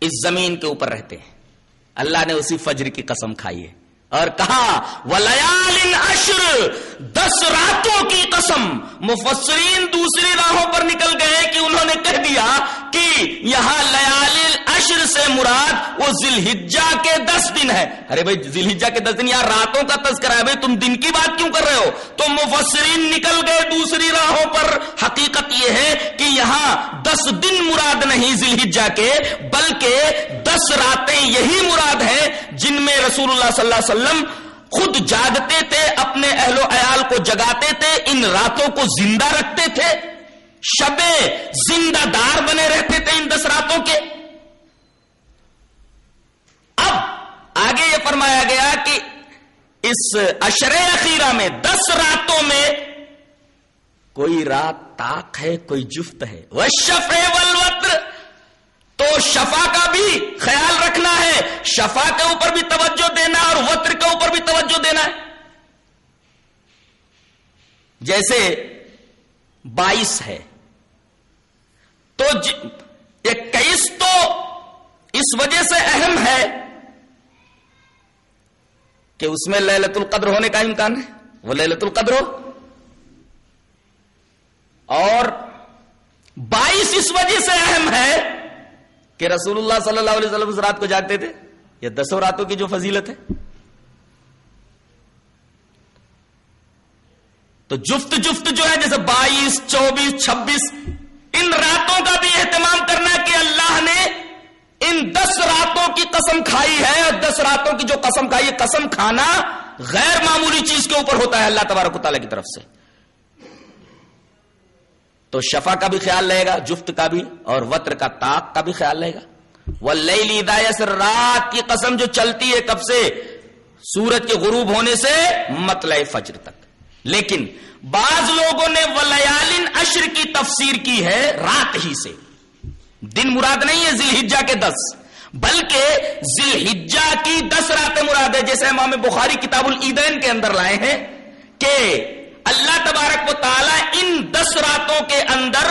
اس زمین کے اوپر رہتے ہیں۔ اللہ نے اسی فجر کی قسم کھائی ہے۔ اور کہا ولیال اشر دس راتوں کی قسم۔ مفسرین دوسری راہوں پر نکل گئے کہ انہوں نے کہہ دیا کہ یہاں لیال اشر سے مراد وہ ذلحجہ کے دس دن ہے ارے بھائی ذلحجہ کے دس دن یہاں راتوں کا تذکرہ ہے۔ بھائی، تم دن کی بات کیوں کر رہے ہو؟ تو مفسرین نکل گئے دوسری راہوں پر۔ حقیقت یہ ہے کہ یہاں دس دن مراد نہیں ذلحجہ کے، بلکہ دس راتیں یہی مراد ہیں جن میں رسول اللہ صلی اللہ علیہ وسلم خود جاگتے تھے، اپنے اہل و عیال کو جگاتے تھے، ان راتوں کو زندہ رکھتے تھے۔ شب زندہ دار بنے رہتے تھے ان دس راتوں کے اب آگے یہ فرمایا گیا کہ اس اشر اخیرہ میں دس راتوں میں کوئی رات تاک ہے، کوئی جفت ہے۔ وہ شف ولوتر تو شفا کا بھی خیال رکھنا ہے۔ شفا کے اوپر بھی توجہ دینا اور وطر کے اوپر بھی توجہ دینا ہے۔ جیسے بائیس ہے۔ تو اکیس تو اس وجہ سے اہم ہے کہ اس میں للت القدر ہونے کا امکان ہے؟ وہ للت القدر ہو۔ اور بائیس اس وجہ سے اہم ہے کہ رسول اللہ صلی اللہ علیہ وسلم اس رات کو جاگتے تھے یہ دسوں راتوں کی جو فضیلت ہے۔ تو جفت جفت جو ہے، جیسے بائیس، چوبیس، چھبیس، ان راتوں کا بھی اہتمام کرنا کہ اللہ نے ان دس راتوں کی قسم کھائی ہے اور دس راتوں کی جو قسم کھائی ہے، قسم کھانا غیر معمولی چیز کے اوپر ہوتا ہے اللہ تبارک تعالیٰ کی طرف سے۔ تو شفا کا بھی خیال رہے گا، جفت کا بھی، اور وطر کا تاک کا بھی خیال رہے گا۔ وہ لئی رات کی قسم جو چلتی ہے کب سے؟ سورج کے غروب ہونے سے مطلع فجر تک۔ لیکن بعض لوگوں نے ولیالن اشر کی تفسیر کی ہے رات ہی سے۔ دن مراد نہیں ہے ذیل کے دس، بلکہ ذیل کی دس راتیں مراد ہے جیسے امام بخاری کتاب العیدین کے اندر لائے ہیں کہ اللہ تبارک و تعالی ان دس راتوں کے اندر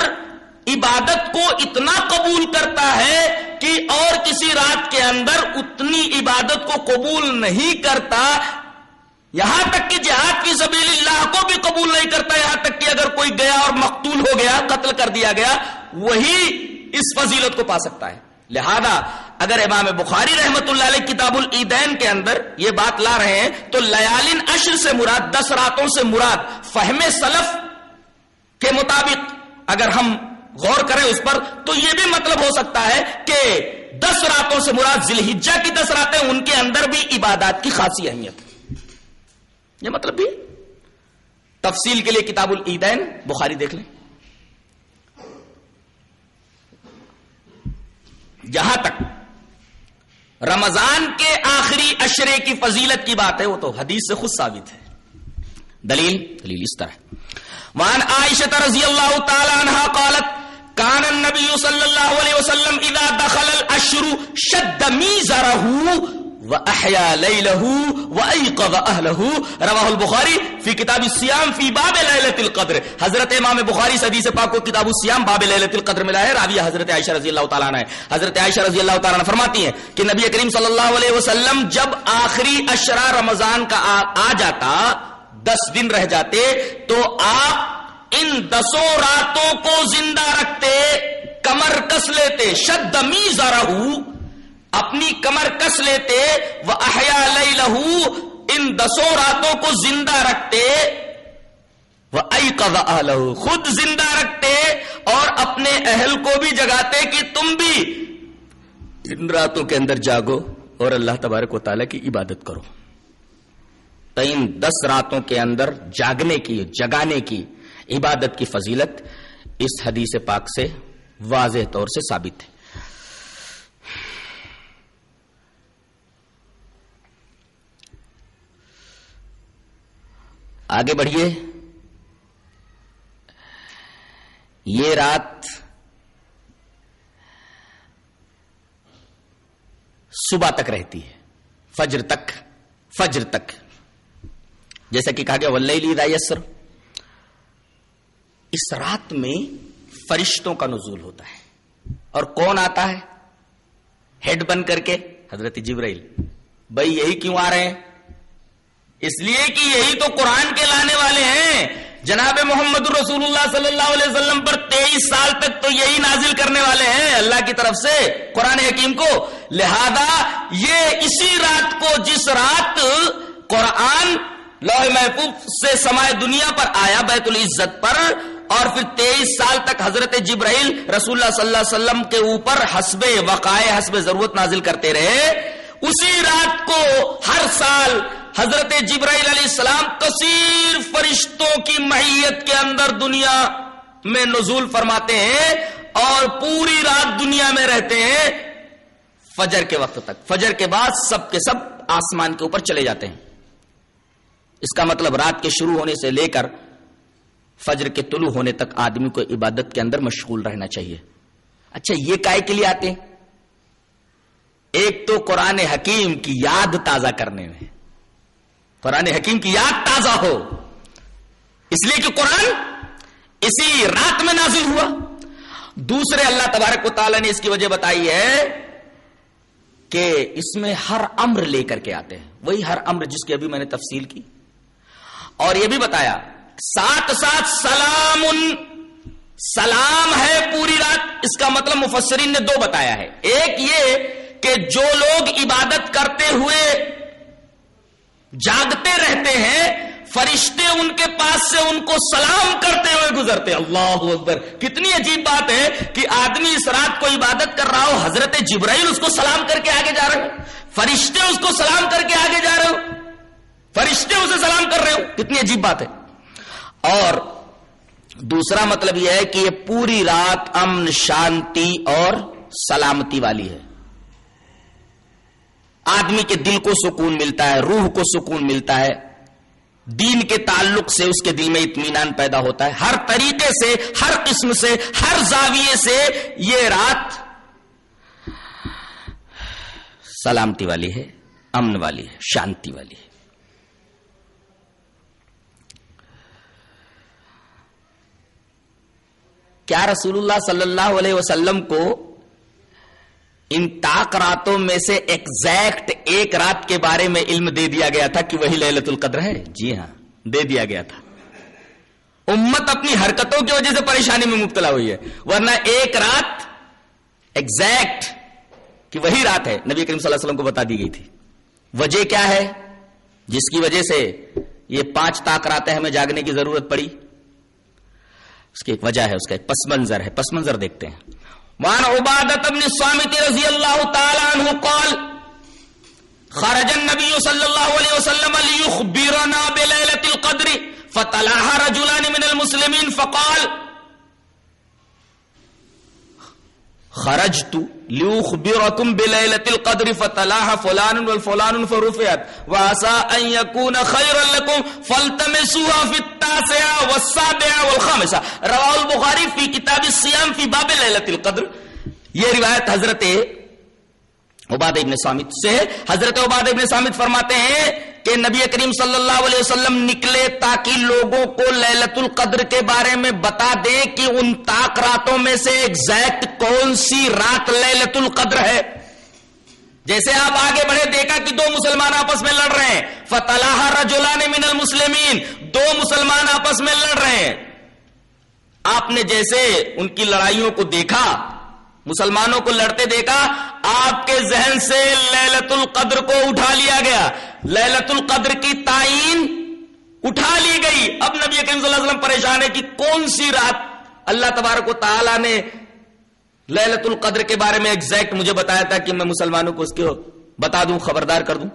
عبادت کو اتنا قبول کرتا ہے کہ اور کسی رات کے اندر اتنی عبادت کو قبول نہیں کرتا۔ یہاں تک کہ جہاد کی سبیل اللہ کو بھی قبول نہیں کرتا، یہاں تک کہ اگر کوئی گیا اور مقتول ہو گیا، قتل کر دیا گیا، وہی اس فضیلت کو پا سکتا ہے۔ لہذا اگر امام بخاری رحمت اللہ علیہ کتاب العیدین کے اندر یہ بات لا رہے ہیں، تو لیالن اشر سے مراد، دس راتوں سے مراد فہم سلف کے مطابق اگر ہم غور کریں اس پر، تو یہ بھی مطلب ہو سکتا ہے کہ دس راتوں سے مراد ذلحجہ کی دس راتیں، ان کے اندر بھی عبادات کی خاصی اہمیت یہ مطلب بھی تفصیل کے لیے کتاب العیدین بخاری دیکھ لیں۔ جہاں تک۔ رمضان کے آخری اشرے کی فضیلت کی بات ہے، وہ تو حدیث سے خود ثابت ہے۔ دلیل دلیل اس طرح۔ وان عائشہ رضی اللہ تعالی عنہ قالت، کان النبی صلی اللہ علیہ وسلم اذا دخل الاشر شد میزرہ وأحيا ليله وأيقظ أهله. رواه البخاري في كتاب الصيام في باب ليلة القدر. حضرت امام بخاری سے حدیث پاک کو کتاب الصيام باب ليلة القدر ملا ہے. راوی حضرت عائشہ رضی اللہ تعالی عنہ حضرت عائشہ رضی اللہ تعالی عنہ فرماتی ہیں کہ نبی کریم صلی اللہ علیہ وسلم جب آخری اشرا رمضان کا آ جاتا، دس دن رہ جاتے، تو آپ ان دسوں راتوں کو زندہ رکھتے، کمر کس لیتے، شد میزرہو اپنی کمر کس لیتے؟ وہ احیا لئی لہو ان دسوں راتوں کو زندہ رکھتے۔ وہ لہو خود زندہ رکھتے۔ اور اپنے اہل کو بھی جگاتے کہ تم بھی۔ ان راتوں کے اندر جاگو اور اللہ تبارک و تعالیٰ کی عبادت کرو۔ تو ان دس راتوں کے اندر جاگنے کی، جگانے کی عبادت کی فضیلت اس حدیث پاک سے واضح طور سے ثابت ہے۔ آگے بڑھیے۔ یہ رات صبح تک رہتی ہے۔ فجر تک فجر تک۔ جیسا کہ کہا گیا ولی دایسر اس رات میں فرشتوں کا نزول ہوتا ہے۔ اور کون آتا ہے؟ ہیڈ بن کر کے حضرت جبرائیل۔ بھائی، یہی کیوں آ رہے ہیں؟ اس لیے کہ یہی تو قرآن کے لانے والے ہیں۔ جناب محمد رسول اللہ صلی اللہ علیہ وسلم پر تیئیس سال تک تو یہی نازل کرنے والے ہیں اللہ کی طرف سے قرآن حکیم کو۔ لہذا یہ اسی رات کو جس رات قرآن لوہ محفوظ سے سمائے دنیا پر آیا بیت العزت پر اور پھر تیئیس سال تک حضرت جبرائیل رسول اللہ صلی اللہ علیہ وسلم کے اوپر حسب وقائے حسب ضرورت نازل کرتے رہے۔ اسی رات کو ہر سال حضرت جبرائیل علیہ السلام کثیر فرشتوں کی معیت کے اندر دنیا میں نزول فرماتے ہیں اور پوری رات دنیا میں رہتے ہیں، فجر کے وقت تک۔ فجر کے بعد سب کے سب آسمان کے اوپر چلے جاتے ہیں۔ اس کا مطلب رات کے شروع ہونے سے لے کر فجر کے طلوع ہونے تک آدمی کو عبادت کے اندر مشغول رہنا چاہیے۔ اچھا یہ کائے کے لیے آتے ہیں۔ ایک تو قرآن حکیم کی یاد تازہ کرنے میں۔ قرآن حکیم کی یاد تازہ ہو۔ اس لیے کہ قرآن اسی رات میں نازل ہوا۔ دوسرے اللہ تبارک و تعالیٰ نے اس کی وجہ بتائی ہے کہ اس میں ہر امر لے کر کے آتے ہیں۔ وہی ہر امر جس کی ابھی میں نے تفصیل کی۔ اور یہ بھی بتایا، ساتھ ساتھ سلام سلام ہے پوری رات۔ اس کا مطلب مفسرین نے دو بتایا ہے۔ ایک یہ کہ جو لوگ عبادت کرتے ہوئے جاگتے رہتے ہیں، فرشتے ان کے پاس سے ان کو سلام کرتے ہوئے گزرتے۔ اللہ اکبر، کتنی عجیب بات ہے کہ آدمی اس رات کو عبادت کر رہا ہو، حضرت جبرائیل اس کو سلام کر کے آگے جا رہے ہو، فرشتے اس کو سلام کر کے آگے جا رہے ہو، فرشتے اسے سلام کر رہے ہو۔ کتنی عجیب بات ہے۔ اور دوسرا مطلب یہ ہے کہ یہ پوری رات امن، شانتی اور سلامتی والی ہے۔ آدمی کے دل کو سکون ملتا ہے، روح کو سکون ملتا ہے۔ دین کے تعلق سے اس کے دل میں اطمینان پیدا ہوتا ہے۔ ہر طریقے سے، ہر قسم سے، ہر زاویے سے یہ رات سلامتی والی ہے، امن والی ہے، شانتی والی ہے۔ کیا رسول اللہ صلی اللہ علیہ وسلم کو ان تاک راتوں میں سے ایکزیکٹ ایک رات کے بارے میں علم دے دیا گیا تھا کہ وہی للت القدر ہے۔ جی ہاں دے دیا گیا تھا۔ امت اپنی حرکتوں کی وجہ سے پریشانی میں مبتلا ہوئی ہے۔ ورنہ ایک رات ایکزیکٹ کہ وہی رات ہے، نبی کریم صلی اللہ علیہ وسلم کو بتا دی گئی تھی۔ وجہ کیا ہے؟ جس کی وجہ سے یہ پانچ تاک راتیں ہمیں جاگنے کی ضرورت پڑی۔ اس کی ایک وجہ ہے، اس کا ایک پس منظر ہے۔ پس منظر دیکھتے ہیں۔ وعن عبادت بن الصامت رضی اللہ تعالی عنہ قال، خرج النبي صلى الله عليه وسلم ليخبرنا بليلة القدر فتلاها رجلان من المسلمين، فقال خرجت لیخبرکم بلیلت القدر فتلاها فلان والفلان فرفعت وعسى ان يكون خيرا لكم فالتمسوها في التاسعة والسابعة والخامسة. رواه البخاری في کتاب الصيام في باب لیلت القدر. یہ روایت حضرت عباد ابن سامت سے حضرت عباد ابن سامت فرماتے ہیں کہ نبی کریم صلی اللہ علیہ وسلم نکلے تاکہ لوگوں کو للت القدر کے بارے میں بتا دیں کہ ان تاک راتوں میں سے ایگزیکٹ کون سی رات للت القدر ہے۔ جیسے آپ آگے بڑھے دیکھا کہ دو مسلمان آپس میں لڑ رہے ہیں۔ فتح رجولان من المسلمین دو مسلمان آپس میں لڑ رہے ہیں۔ آپ نے جیسے ان کی لڑائیوں کو دیکھا مسلمانوں کو لڑتے دیکھا، آپ کے ذہن سے للت القدر کو اٹھا لیا گیا۔ للت القدر کی تعین اٹھا لی گئی۔ اب نبی کریم صلی اللہ علیہ وسلم پریشان ہے کہ کون سی رات اللہ تبارک و تعالیٰ نے للت القدر کے بارے میں ایگزیکٹ مجھے بتایا تھا کہ میں مسلمانوں کو اس کو بتا دوں، خبردار کر دوں۔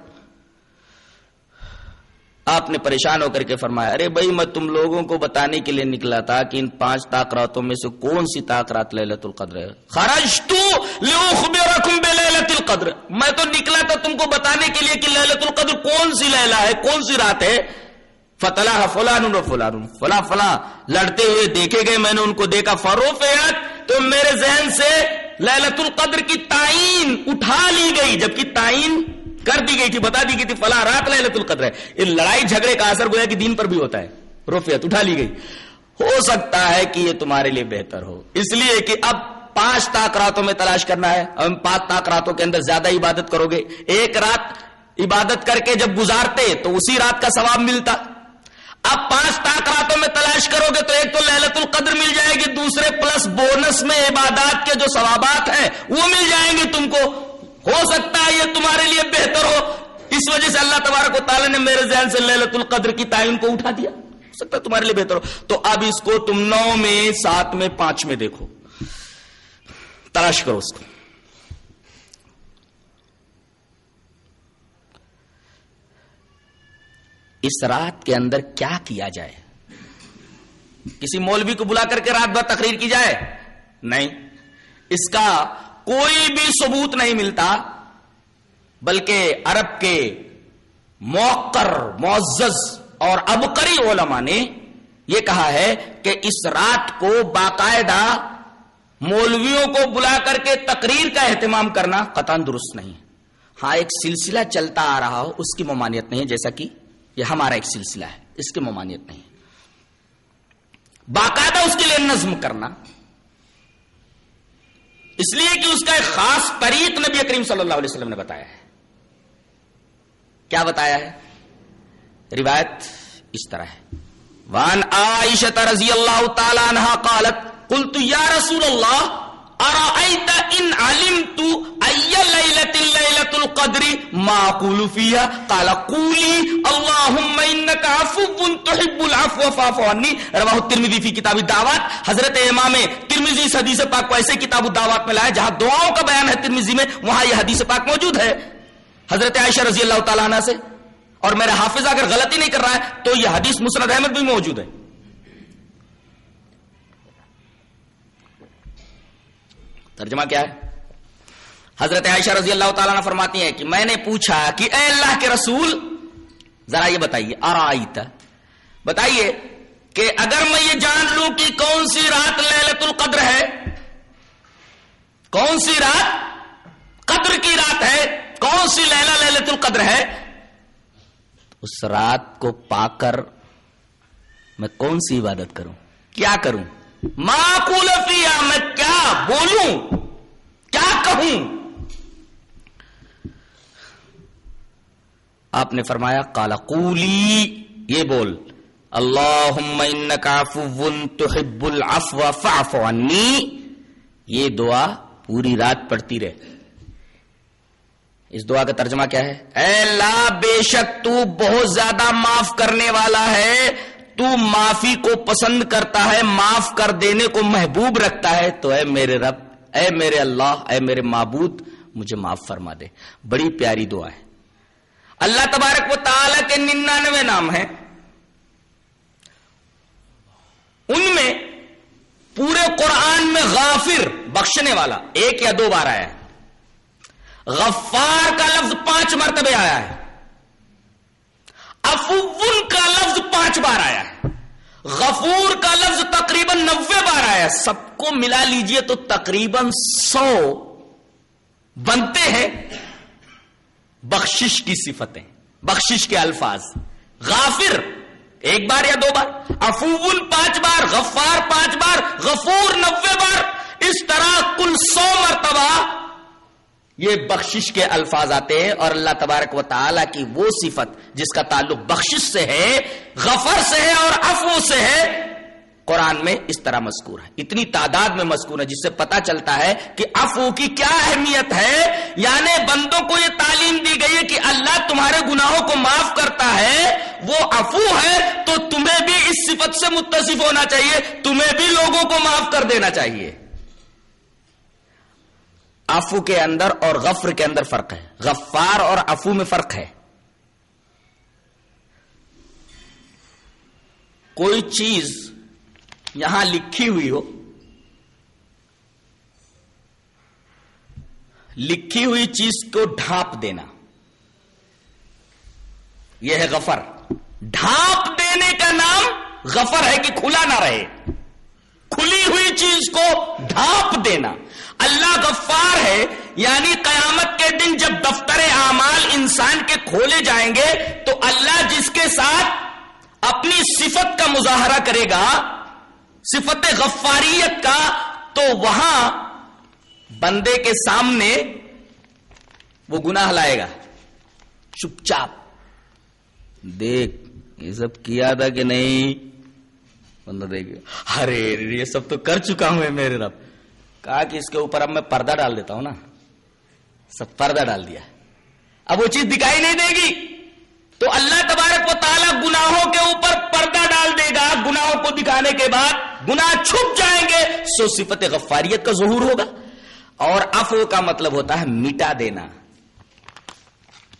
آپ نے پریشان ہو کر کے فرمایا، ارے بھائی، میں تم لوگوں کو بتانے کے لیے نکلا تھا کہ ان پانچ تاکراتوں میں سے کون سی تاکرات للت القدر ہے؟ خرج للت القدر۔ میں تو نکلا تھا تم کو بتانے کے لیے کہ للت القدر کون سی لیلا ہے، کون سی رات ہے۔ فتلا فلان فلان فلاں فلاں لڑتے ہوئے دیکھے گئے، میں نے ان کو دیکھا فروفیت تو میرے ذہن سے للت القدر کی تعین اٹھا لی گئی، جبکہ تعین کر دی گئی تھی، بتا دی گئی تھی، فلاں رات لہلت القدر ہے۔ یہ لڑائی جھگڑے کا اثر گویا کہ دین پر بھی ہوتا ہے۔ رفیت اٹھا لی گئی۔ ہو سکتا ہے کہ یہ تمہارے لیے بہتر ہو۔ اس لیے کہ اب پانچ تاک راتوں میں تلاش کرنا ہے۔ ہم پانچ تاک راتوں کے اندر زیادہ عبادت کرو گے۔ ایک رات عبادت کر کے جب گزارتے تو اسی رات کا ثواب ملتا۔ اب پانچ تاک راتوں میں تلاش کرو گے تو ایک تو لہلت القدر مل جائے گی، دوسرے پلس بونس میں عبادات کے جو ثوابات ہیں وہ مل جائیں گے تم کو۔ ہو سکتا ہے یہ تمہارے لیے بہتر ہو۔ اس وجہ سے اللہ تبارک و تعالیٰ نے میرے ذہن سے للت القدر کی تعین کو اٹھا دیا۔ ہو سکتا ہے تمہارے لیے بہتر ہو۔ تو اب اس کو تم نو میں، سات میں، پانچ میں دیکھو۔ تلاش کرو اس کو۔ اس رات کے اندر کیا کیا جائے؟ کسی مولوی کو بلا کر کے رات بھر تقریر کی جائے؟ نہیں۔ اس کا کوئی بھی ثبوت نہیں ملتا، بلکہ عرب کے موقر، معزز اور ابکری علماء نے یہ کہا ہے کہ اس رات کو باقاعدہ مولویوں کو بلا کر کے تقریر کا اہتمام کرنا قطن درست نہیں ہاں ایک سلسلہ چلتا آ رہا ہو، اس کی ممانعت نہیں ہے، جیسا کہ یہ ہمارا ایک سلسلہ ہے، اس کی ممانعت نہیں باقاعدہ اس کے لیے نظم کرنا اس لیے کہ اس کا ایک خاص طریق نبی کریم صلی اللہ علیہ وسلم نے بتایا ہے۔ کیا بتایا ہے؟ روایت اس طرح ہے۔ وان عائشہ رضی اللہ تعالی عنہ قالت قلت یا رسول اللہ ارائیت ان علمت ای لیلت لیلت القدر ما اقول فيها؟ قال، قولي. اللهم انك عفو تحب العفو، فاعف عني. رواه الترمذی فی کتاب الدعوات. حضرت امام ترمذی اس حدیث پاک کو ایسے کتاب الدعوات میں لایا جہاں دعاؤں کا بیان ہے ترمذی میں، وہاں یہ حدیث پاک موجود ہے۔ حضرت عائشہ رضی اللہ تعالی عنہ سے۔ اور میرا حافظ اگر غلطی نہیں کر رہا ہے، تو یہ حدیث مسند احمد بھی موجود ہے۔ ترجمہ کیا ہے؟ حضرت عائشہ رضی اللہ تعالیٰ نے فرماتی ہیں کہ میں نے پوچھا کہ اے اللہ کے رسول، ذرا یہ بتائیے آرائیتا بتائیے کہ اگر میں یہ جان لوں کہ کون سی رات لیلت القدر ہے، کون سی رات قدر کی رات ہے، کون سی لیلہ لیلت القدر ہے، اس رات کو پا کر میں کون سی عبادت کروں؟ کیا کروں؟ معقول فیا میں کیا بولوں؟ کیا کہوں؟ آپ نے فرمایا کالا قولی، یہ بول اللہ تحب العفو فاعف عني یہ دعا پوری رات پڑھتی رہے۔ اس دعا کا ترجمہ کیا ہے؟ اے اللہ، بے شک تو بہت زیادہ معاف کرنے والا ہے تو معافی کو پسند کرتا ہے، معاف کر دینے کو محبوب رکھتا ہے، تو اے میرے رب، اے میرے اللہ، اے میرے معبود، مجھے معاف فرما دے۔ بڑی پیاری دعا ہے۔ اللہ تبارک و تعالی کے ننانوے نام ہیں۔ ان میں پورے قرآن میں غافر بخشنے والا، ایک یا دو بار آیا ہے۔ غفار کا لفظ پانچ مرتبے آیا ہے۔ افون کا لفظ پانچ بار آیا ہے۔ غفور کا لفظ تقریباً نوے بار آیا ہے۔ سب کو ملا لیجیے تو تقریباً سو بنتے ہیں۔ بخشش کی صفتیں، بخشش کے الفاظ۔ غافر، ایک بار یا دو بار۔ افون پانچ بار، غفار پانچ بار، غفور نوے بار۔ اس طرح کل سو مرتبہ یہ بخشش کے الفاظ آتے ہیں اور اللہ تبارک و تعالی کی وہ صفت جس کا تعلق بخشش سے ہے، غفر سے ہے اور افو سے ہے، قرآن میں اس طرح مذکور ہے۔ اتنی تعداد میں مذکور ہے جس سے پتا چلتا ہے کہ افو کی کیا اہمیت ہے۔ یعنی بندوں کو یہ تعلیم دی گئی ہے کہ اللہ تمہارے گناہوں کو معاف کرتا ہے، وہ افو ہے تو تمہیں بھی اس صفت سے متصف ہونا چاہیے، تمہیں بھی لوگوں کو معاف کر دینا چاہیے۔ افو کے اندر اور غفر کے اندر فرق ہے۔ غفار اور افو میں فرق ہے۔ کوئی چیز یہاں لکھی ہوئی ہو، لکھی ہوئی چیز کو ڈھانپ دینا۔ یہ ہے غفر۔ ڈھانپ دینے کا نام غفر ہے کہ کھلا نہ رہے۔ کھلی ہوئی چیز کو ڈھانپ دینا۔ اللہ غفار ہے یعنی قیامت کے دن جب دفتر اعمال انسان کے کھولے جائیں گے، تو اللہ جس کے ساتھ اپنی صفت کا مظاہرہ کرے گا، صفت غفاریت کا، تو وہاں بندے کے سامنے وہ گناہ لائے گا۔ چپ چاپ۔ دیکھ، یہ سب کیا تھا کہ نہیں؟ بندہ دیکھ۔ ارے، یہ سب تو کر چکا ہوں میرے رب۔ کہا کہ اس کے اوپر اب میں پردہ ڈال دیتا ہوں نا۔ سب پردہ ڈال دیا۔ اب وہ چیز دکھائی نہیں دے گی۔ تو اللہ تبارک و تعالیٰ گناہوں کے اوپر پردہ ڈال دے گا۔ گناہوں کو دکھانے کے بعد گناہ چھپ جائیں گے۔ سو صفت غفاریت کا ظہور ہوگا۔ اور افو کا مطلب ہوتا ہے مٹا دینا۔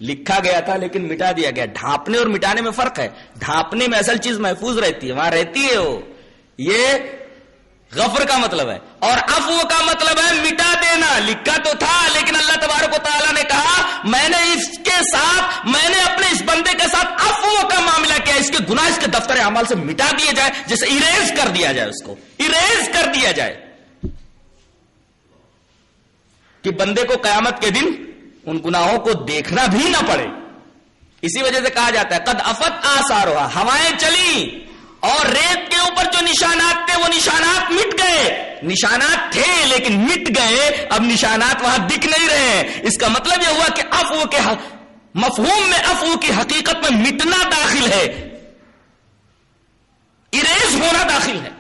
لکھا گیا تھا لیکن مٹا دیا گیا۔ ڈھانپنے اور مٹانے میں فرق ہے۔ ڈھانپنے میں اصل چیز محفوظ رہتی ہے۔ وہاں رہتی ہے وہ۔ یہ غفر کا مطلب ہے۔ اور افو کا مطلب ہے مٹا دینا۔ لکھا تو تھا، لیکن اللہ تبارک و تعالیٰ نے کہا، میں نے اس کے ساتھ، میں نے اپنے اس بندے کے ساتھ افو کا معاملہ کیا۔ اس کے گناہ، اس کے دفتر اعمال سے مٹا دیا جائے جیسے اریز کر دیا جائے اس کو۔ اریز کر دیا جائے۔ کہ بندے کو قیامت کے دن ان گناہوں کو دیکھنا بھی نہ پڑے۔ اسی وجہ سے کہا جاتا ہے، قد افت آسار ہوا ہوائیں چلی اور ریت کے اوپر جو نشانات تھے، وہ نشانات مٹ گئے۔ نشانات تھے لیکن مٹ گئے۔ اب نشانات وہاں دکھ نہیں رہے اس کا مطلب یہ ہوا کہ افو کے مفہوم میں افو کی حقیقت میں مٹنا داخل ہے۔ اریز ہونا داخل ہے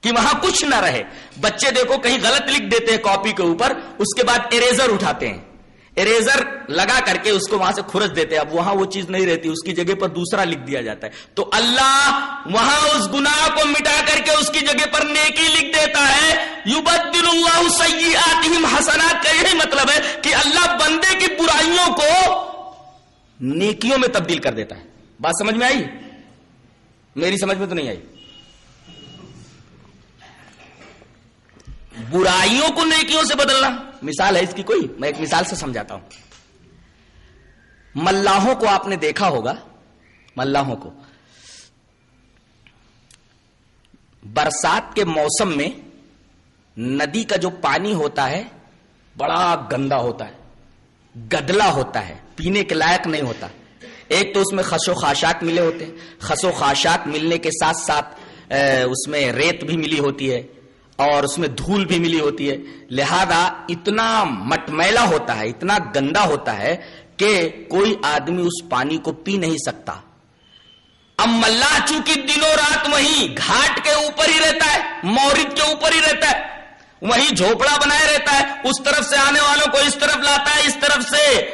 کہ وہاں کچھ نہ رہے۔ بچے دیکھو، کہیں غلط لکھ دیتے ہیں کاپی کے اوپر، اس کے بعد اریزر اٹھاتے ہیں۔ اریزر لگا کر کے اس کو وہاں سے کھرچ دیتے اب وہاں وہ چیز نہیں رہتی، اس کی جگہ پر دوسرا لکھ دیا جاتا ہے۔ تو اللہ وہاں اس گناہ کو مٹا کر کے اس کی جگہ پر نیکی لکھ دیتا ہے۔ یبدل اللہ سیئاتہم حسنات، کا یہی مطلب ہے کہ اللہ بندے کی برائیوں کو نیکیوں میں تبدیل کر دیتا ہے۔ بات سمجھ میں آئی؟ میری سمجھ میں تو نہیں آئی۔ برائیوں کو نیکیوں سے بدلنا۔ مثال ہے اس کی کوئی، میں ایک مثال سے سمجھاتا ہوں۔ ملاحوں کو آپ نے دیکھا ہوگا۔ ملاحوں کو۔ برسات کے موسم میں ندی کا جو پانی ہوتا ہے، بڑا گندا ہوتا ہے، گدلا ہوتا ہے، پینے کے لائق نہیں ہوتا۔ ایک تو اس میں خسو خاشات ملے ہوتے۔ ہیں خسو خاشات ملنے کے ساتھ ساتھ اس میں ریت بھی ملی ہوتی ہے۔ اور اس میں دھول بھی ملی ہوتی ہے۔ لہذا اتنا مٹمیلا ہوتا ہے، اتنا گندا ہوتا ہے کہ کوئی آدمی اس پانی کو پی نہیں سکتا۔ اب ملا چونکہ دنوں رات وہیں گھاٹ کے اوپر ہی رہتا ہے، مورد کے اوپر ہی رہتا ہے، وہیں جھوپڑا بنائے رہتا ہے، اس طرف سے آنے والوں کو اس طرف لاتا ہے، اس طرف سے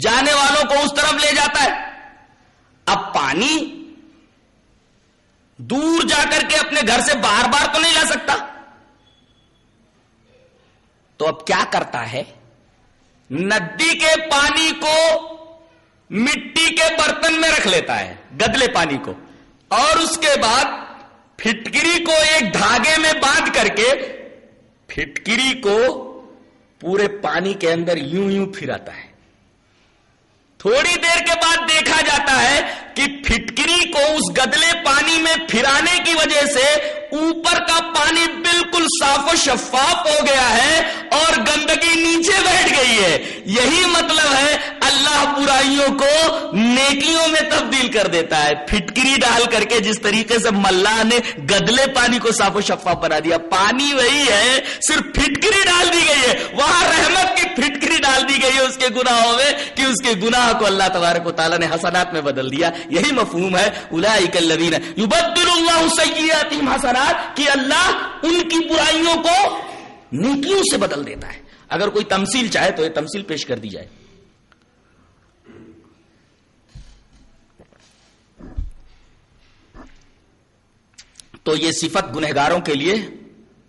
جانے والوں کو اس طرف لے جاتا ہے۔ اب پانی دور جا کر کے اپنے گھر سے بار بار تو نہیں لا سکتا۔ تو اب کیا کرتا ہے؟ ندی کے پانی کو مٹی کے برتن میں رکھ لیتا ہے، گدلے پانی کو۔ اور اس کے بعد پھٹکری کو ایک دھاگے میں باندھ کر کے پھٹکری کو پورے پانی کے اندر یوں یوں پھراتا ہے۔ تھوڑی دیر کے بعد دیکھا جاتا ہے کہ پھٹکری کو اس گدلے پانی میں پھرانے کی وجہ سے اوپر کا پانی بالکل صاف و شفاف ہو گیا ہے اور گندگی نیچے بیٹھ گئی ہے۔ یہی مطلب ہے اللہ برائیوں کو نیکیوں میں تبدیل کر دیتا ہے۔ پھٹکری ڈال کر کے جس طریقے سے ملا نے گدلے پانی کو صاف و شفاف بنا دیا۔ پانی وہی ہے، صرف پھٹکری ڈال دی گئی ہے۔ وہاں رحمت کی پھٹکری ڈال دی گئی ہے اس کے گناہوں میں کہ اس کے گناہ کو اللہ تبارک و تعالیٰ نے حسنات میں بدل دیا۔ یہی مفہوم ہے۔ اولئک الذین یبدل اللہ سیئاتہم حسنات، کہ اللہ ان کی برائیوں کو نیکیوں سے بدل دیتا ہے۔ اگر کوئی تمثیل چاہے تو یہ تمثیل پیش کر دی جائے۔ تو یہ صفت گنہگاروں کے لیے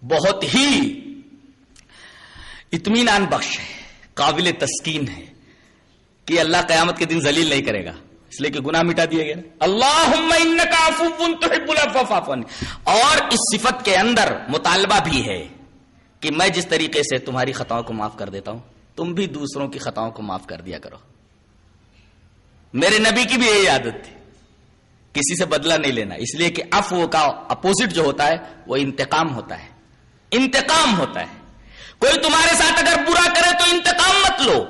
بہت ہی اطمینان بخش ہے، قابل تسکین ہے کہ اللہ قیامت کے دن ذلیل نہیں کرے گا۔ اس لیے کہ گناہ مٹا دیا گیا اللہ اور اس صفت کے اندر مطالبہ بھی ہے کہ میں جس طریقے سے تمہاری خطاؤں کو معاف کر دیتا ہوں، تم بھی دوسروں کی خطاؤں کو معاف کر دیا کرو۔ میرے نبی کی بھی یہی عادت تھی۔ کسی سے بدلہ نہیں لینا۔ اس لیے کہ افو کا اپوزٹ جو ہوتا ہے، وہ انتقام ہوتا ہے۔ انتقام ہوتا ہے۔ کوئی تمہارے ساتھ اگر برا کرے تو انتقام مت لو۔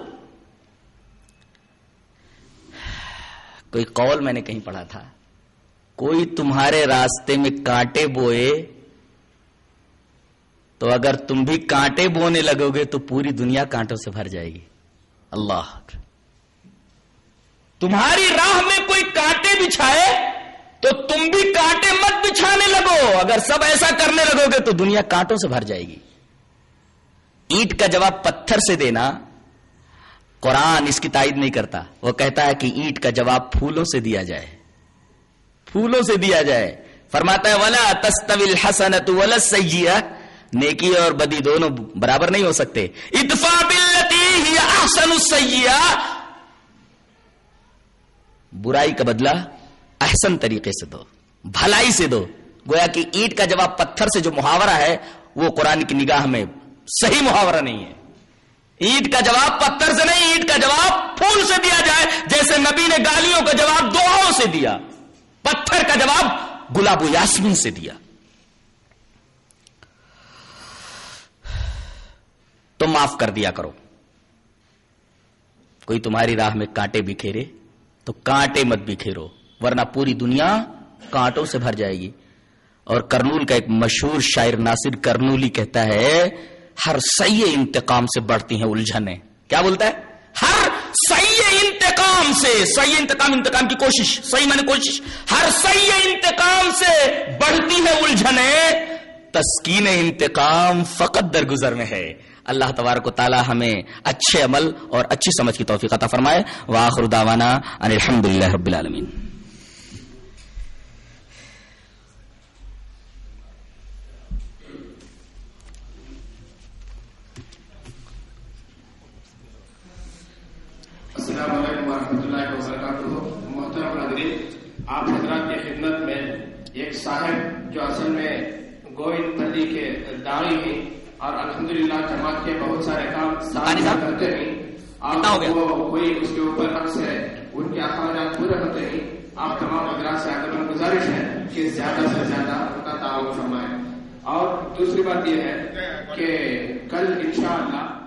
کوئی قول میں نے کہیں پڑھا تھا، کوئی تمہارے راستے میں کانٹے بوئے تو اگر تم بھی کانٹے بونے لگو گے تو پوری دنیا کانٹوں سے بھر جائے گی۔ اللہ تمہاری راہ میں کوئی کانٹے بچھائے تو تم بھی کانٹے مت بچھانے لگو۔ اگر سب ایسا کرنے لگو گے تو دنیا کانٹوں سے بھر جائے گی۔ اینٹ کا جواب پتھر سے دینا، قرآن اس کی تائید نہیں کرتا۔ وہ کہتا ہے کہ اینٹ کا جواب پھولوں سے دیا جائے۔ پھولوں سے دیا جائے۔ فرماتا ہے، ولا تستویل حسنت ولا سیئہ نیکی اور بدی دونوں برابر نہیں ہو سکتے۔ اتفا بلتی ہی احسن السیئہ برائی کا بدلہ احسن طریقے سے دو، بھلائی سے دو۔ گویا کہ اینٹ کا جواب پتھر سے جو محاورہ ہے، وہ قرآن کی نگاہ میں صحیح محاورہ نہیں ہے۔ اینٹ کا جواب پتھر سے نہیں، اینٹ کا جواب پھول سے دیا جائے، جیسے نبی نے گالیوں کا جواب دعاؤں سے دیا۔ پتھر کا جواب گلاب و یاسمین سے دیا۔ تو معاف کر دیا کرو۔ کوئی تمہاری راہ میں کانٹے بکھیرے تو کانٹے مت بکھیرو ورنہ پوری دنیا کانٹوں سے بھر جائے گی۔ اور کرنول کا ایک مشہور شاعر ناصر کرنولی کہتا ہے، ہر سی انتقام سے بڑھتی ہیں الجھنیں۔ کیا بولتا ہے؟ ہر سی انتقام سے سی انتقام انتقام کی کوشش صحیح میں نے کوشش۔ ہر سی انتقام سے بڑھتی ہے الجھنیں۔ تسکین انتقام فقط درگزر میں ہے۔ اللہ تبارک و تعالی ہمیں اچھے عمل اور اچھی سمجھ کی توفیق عطا فرمائے۔ واخر دعوانا ان الحمد للہ رب العالمین۔ السلام علیکم ورحمۃ اللہ وبرکاتہ۔ محترم ناظرین آپ حضرات کی خدمت میں ایک صاحب جو اصل میں گوئند پلی کے داڑھی ہیں اور الحمدللہ جماعت کے بہت سارے کام ساتھ کرتے ہیں۔ آپ؟ کو کوئی اس کے اوپر حق سے ان کے اخراجات پورے ہوتے ہیں۔ آپ تمام حضرات سے میں گزارش ہے کہ زیادہ سے زیادہ ان کا تعاون فرمائیں۔ اور دوسری بات یہ ہے کہ کل انشاءاللہ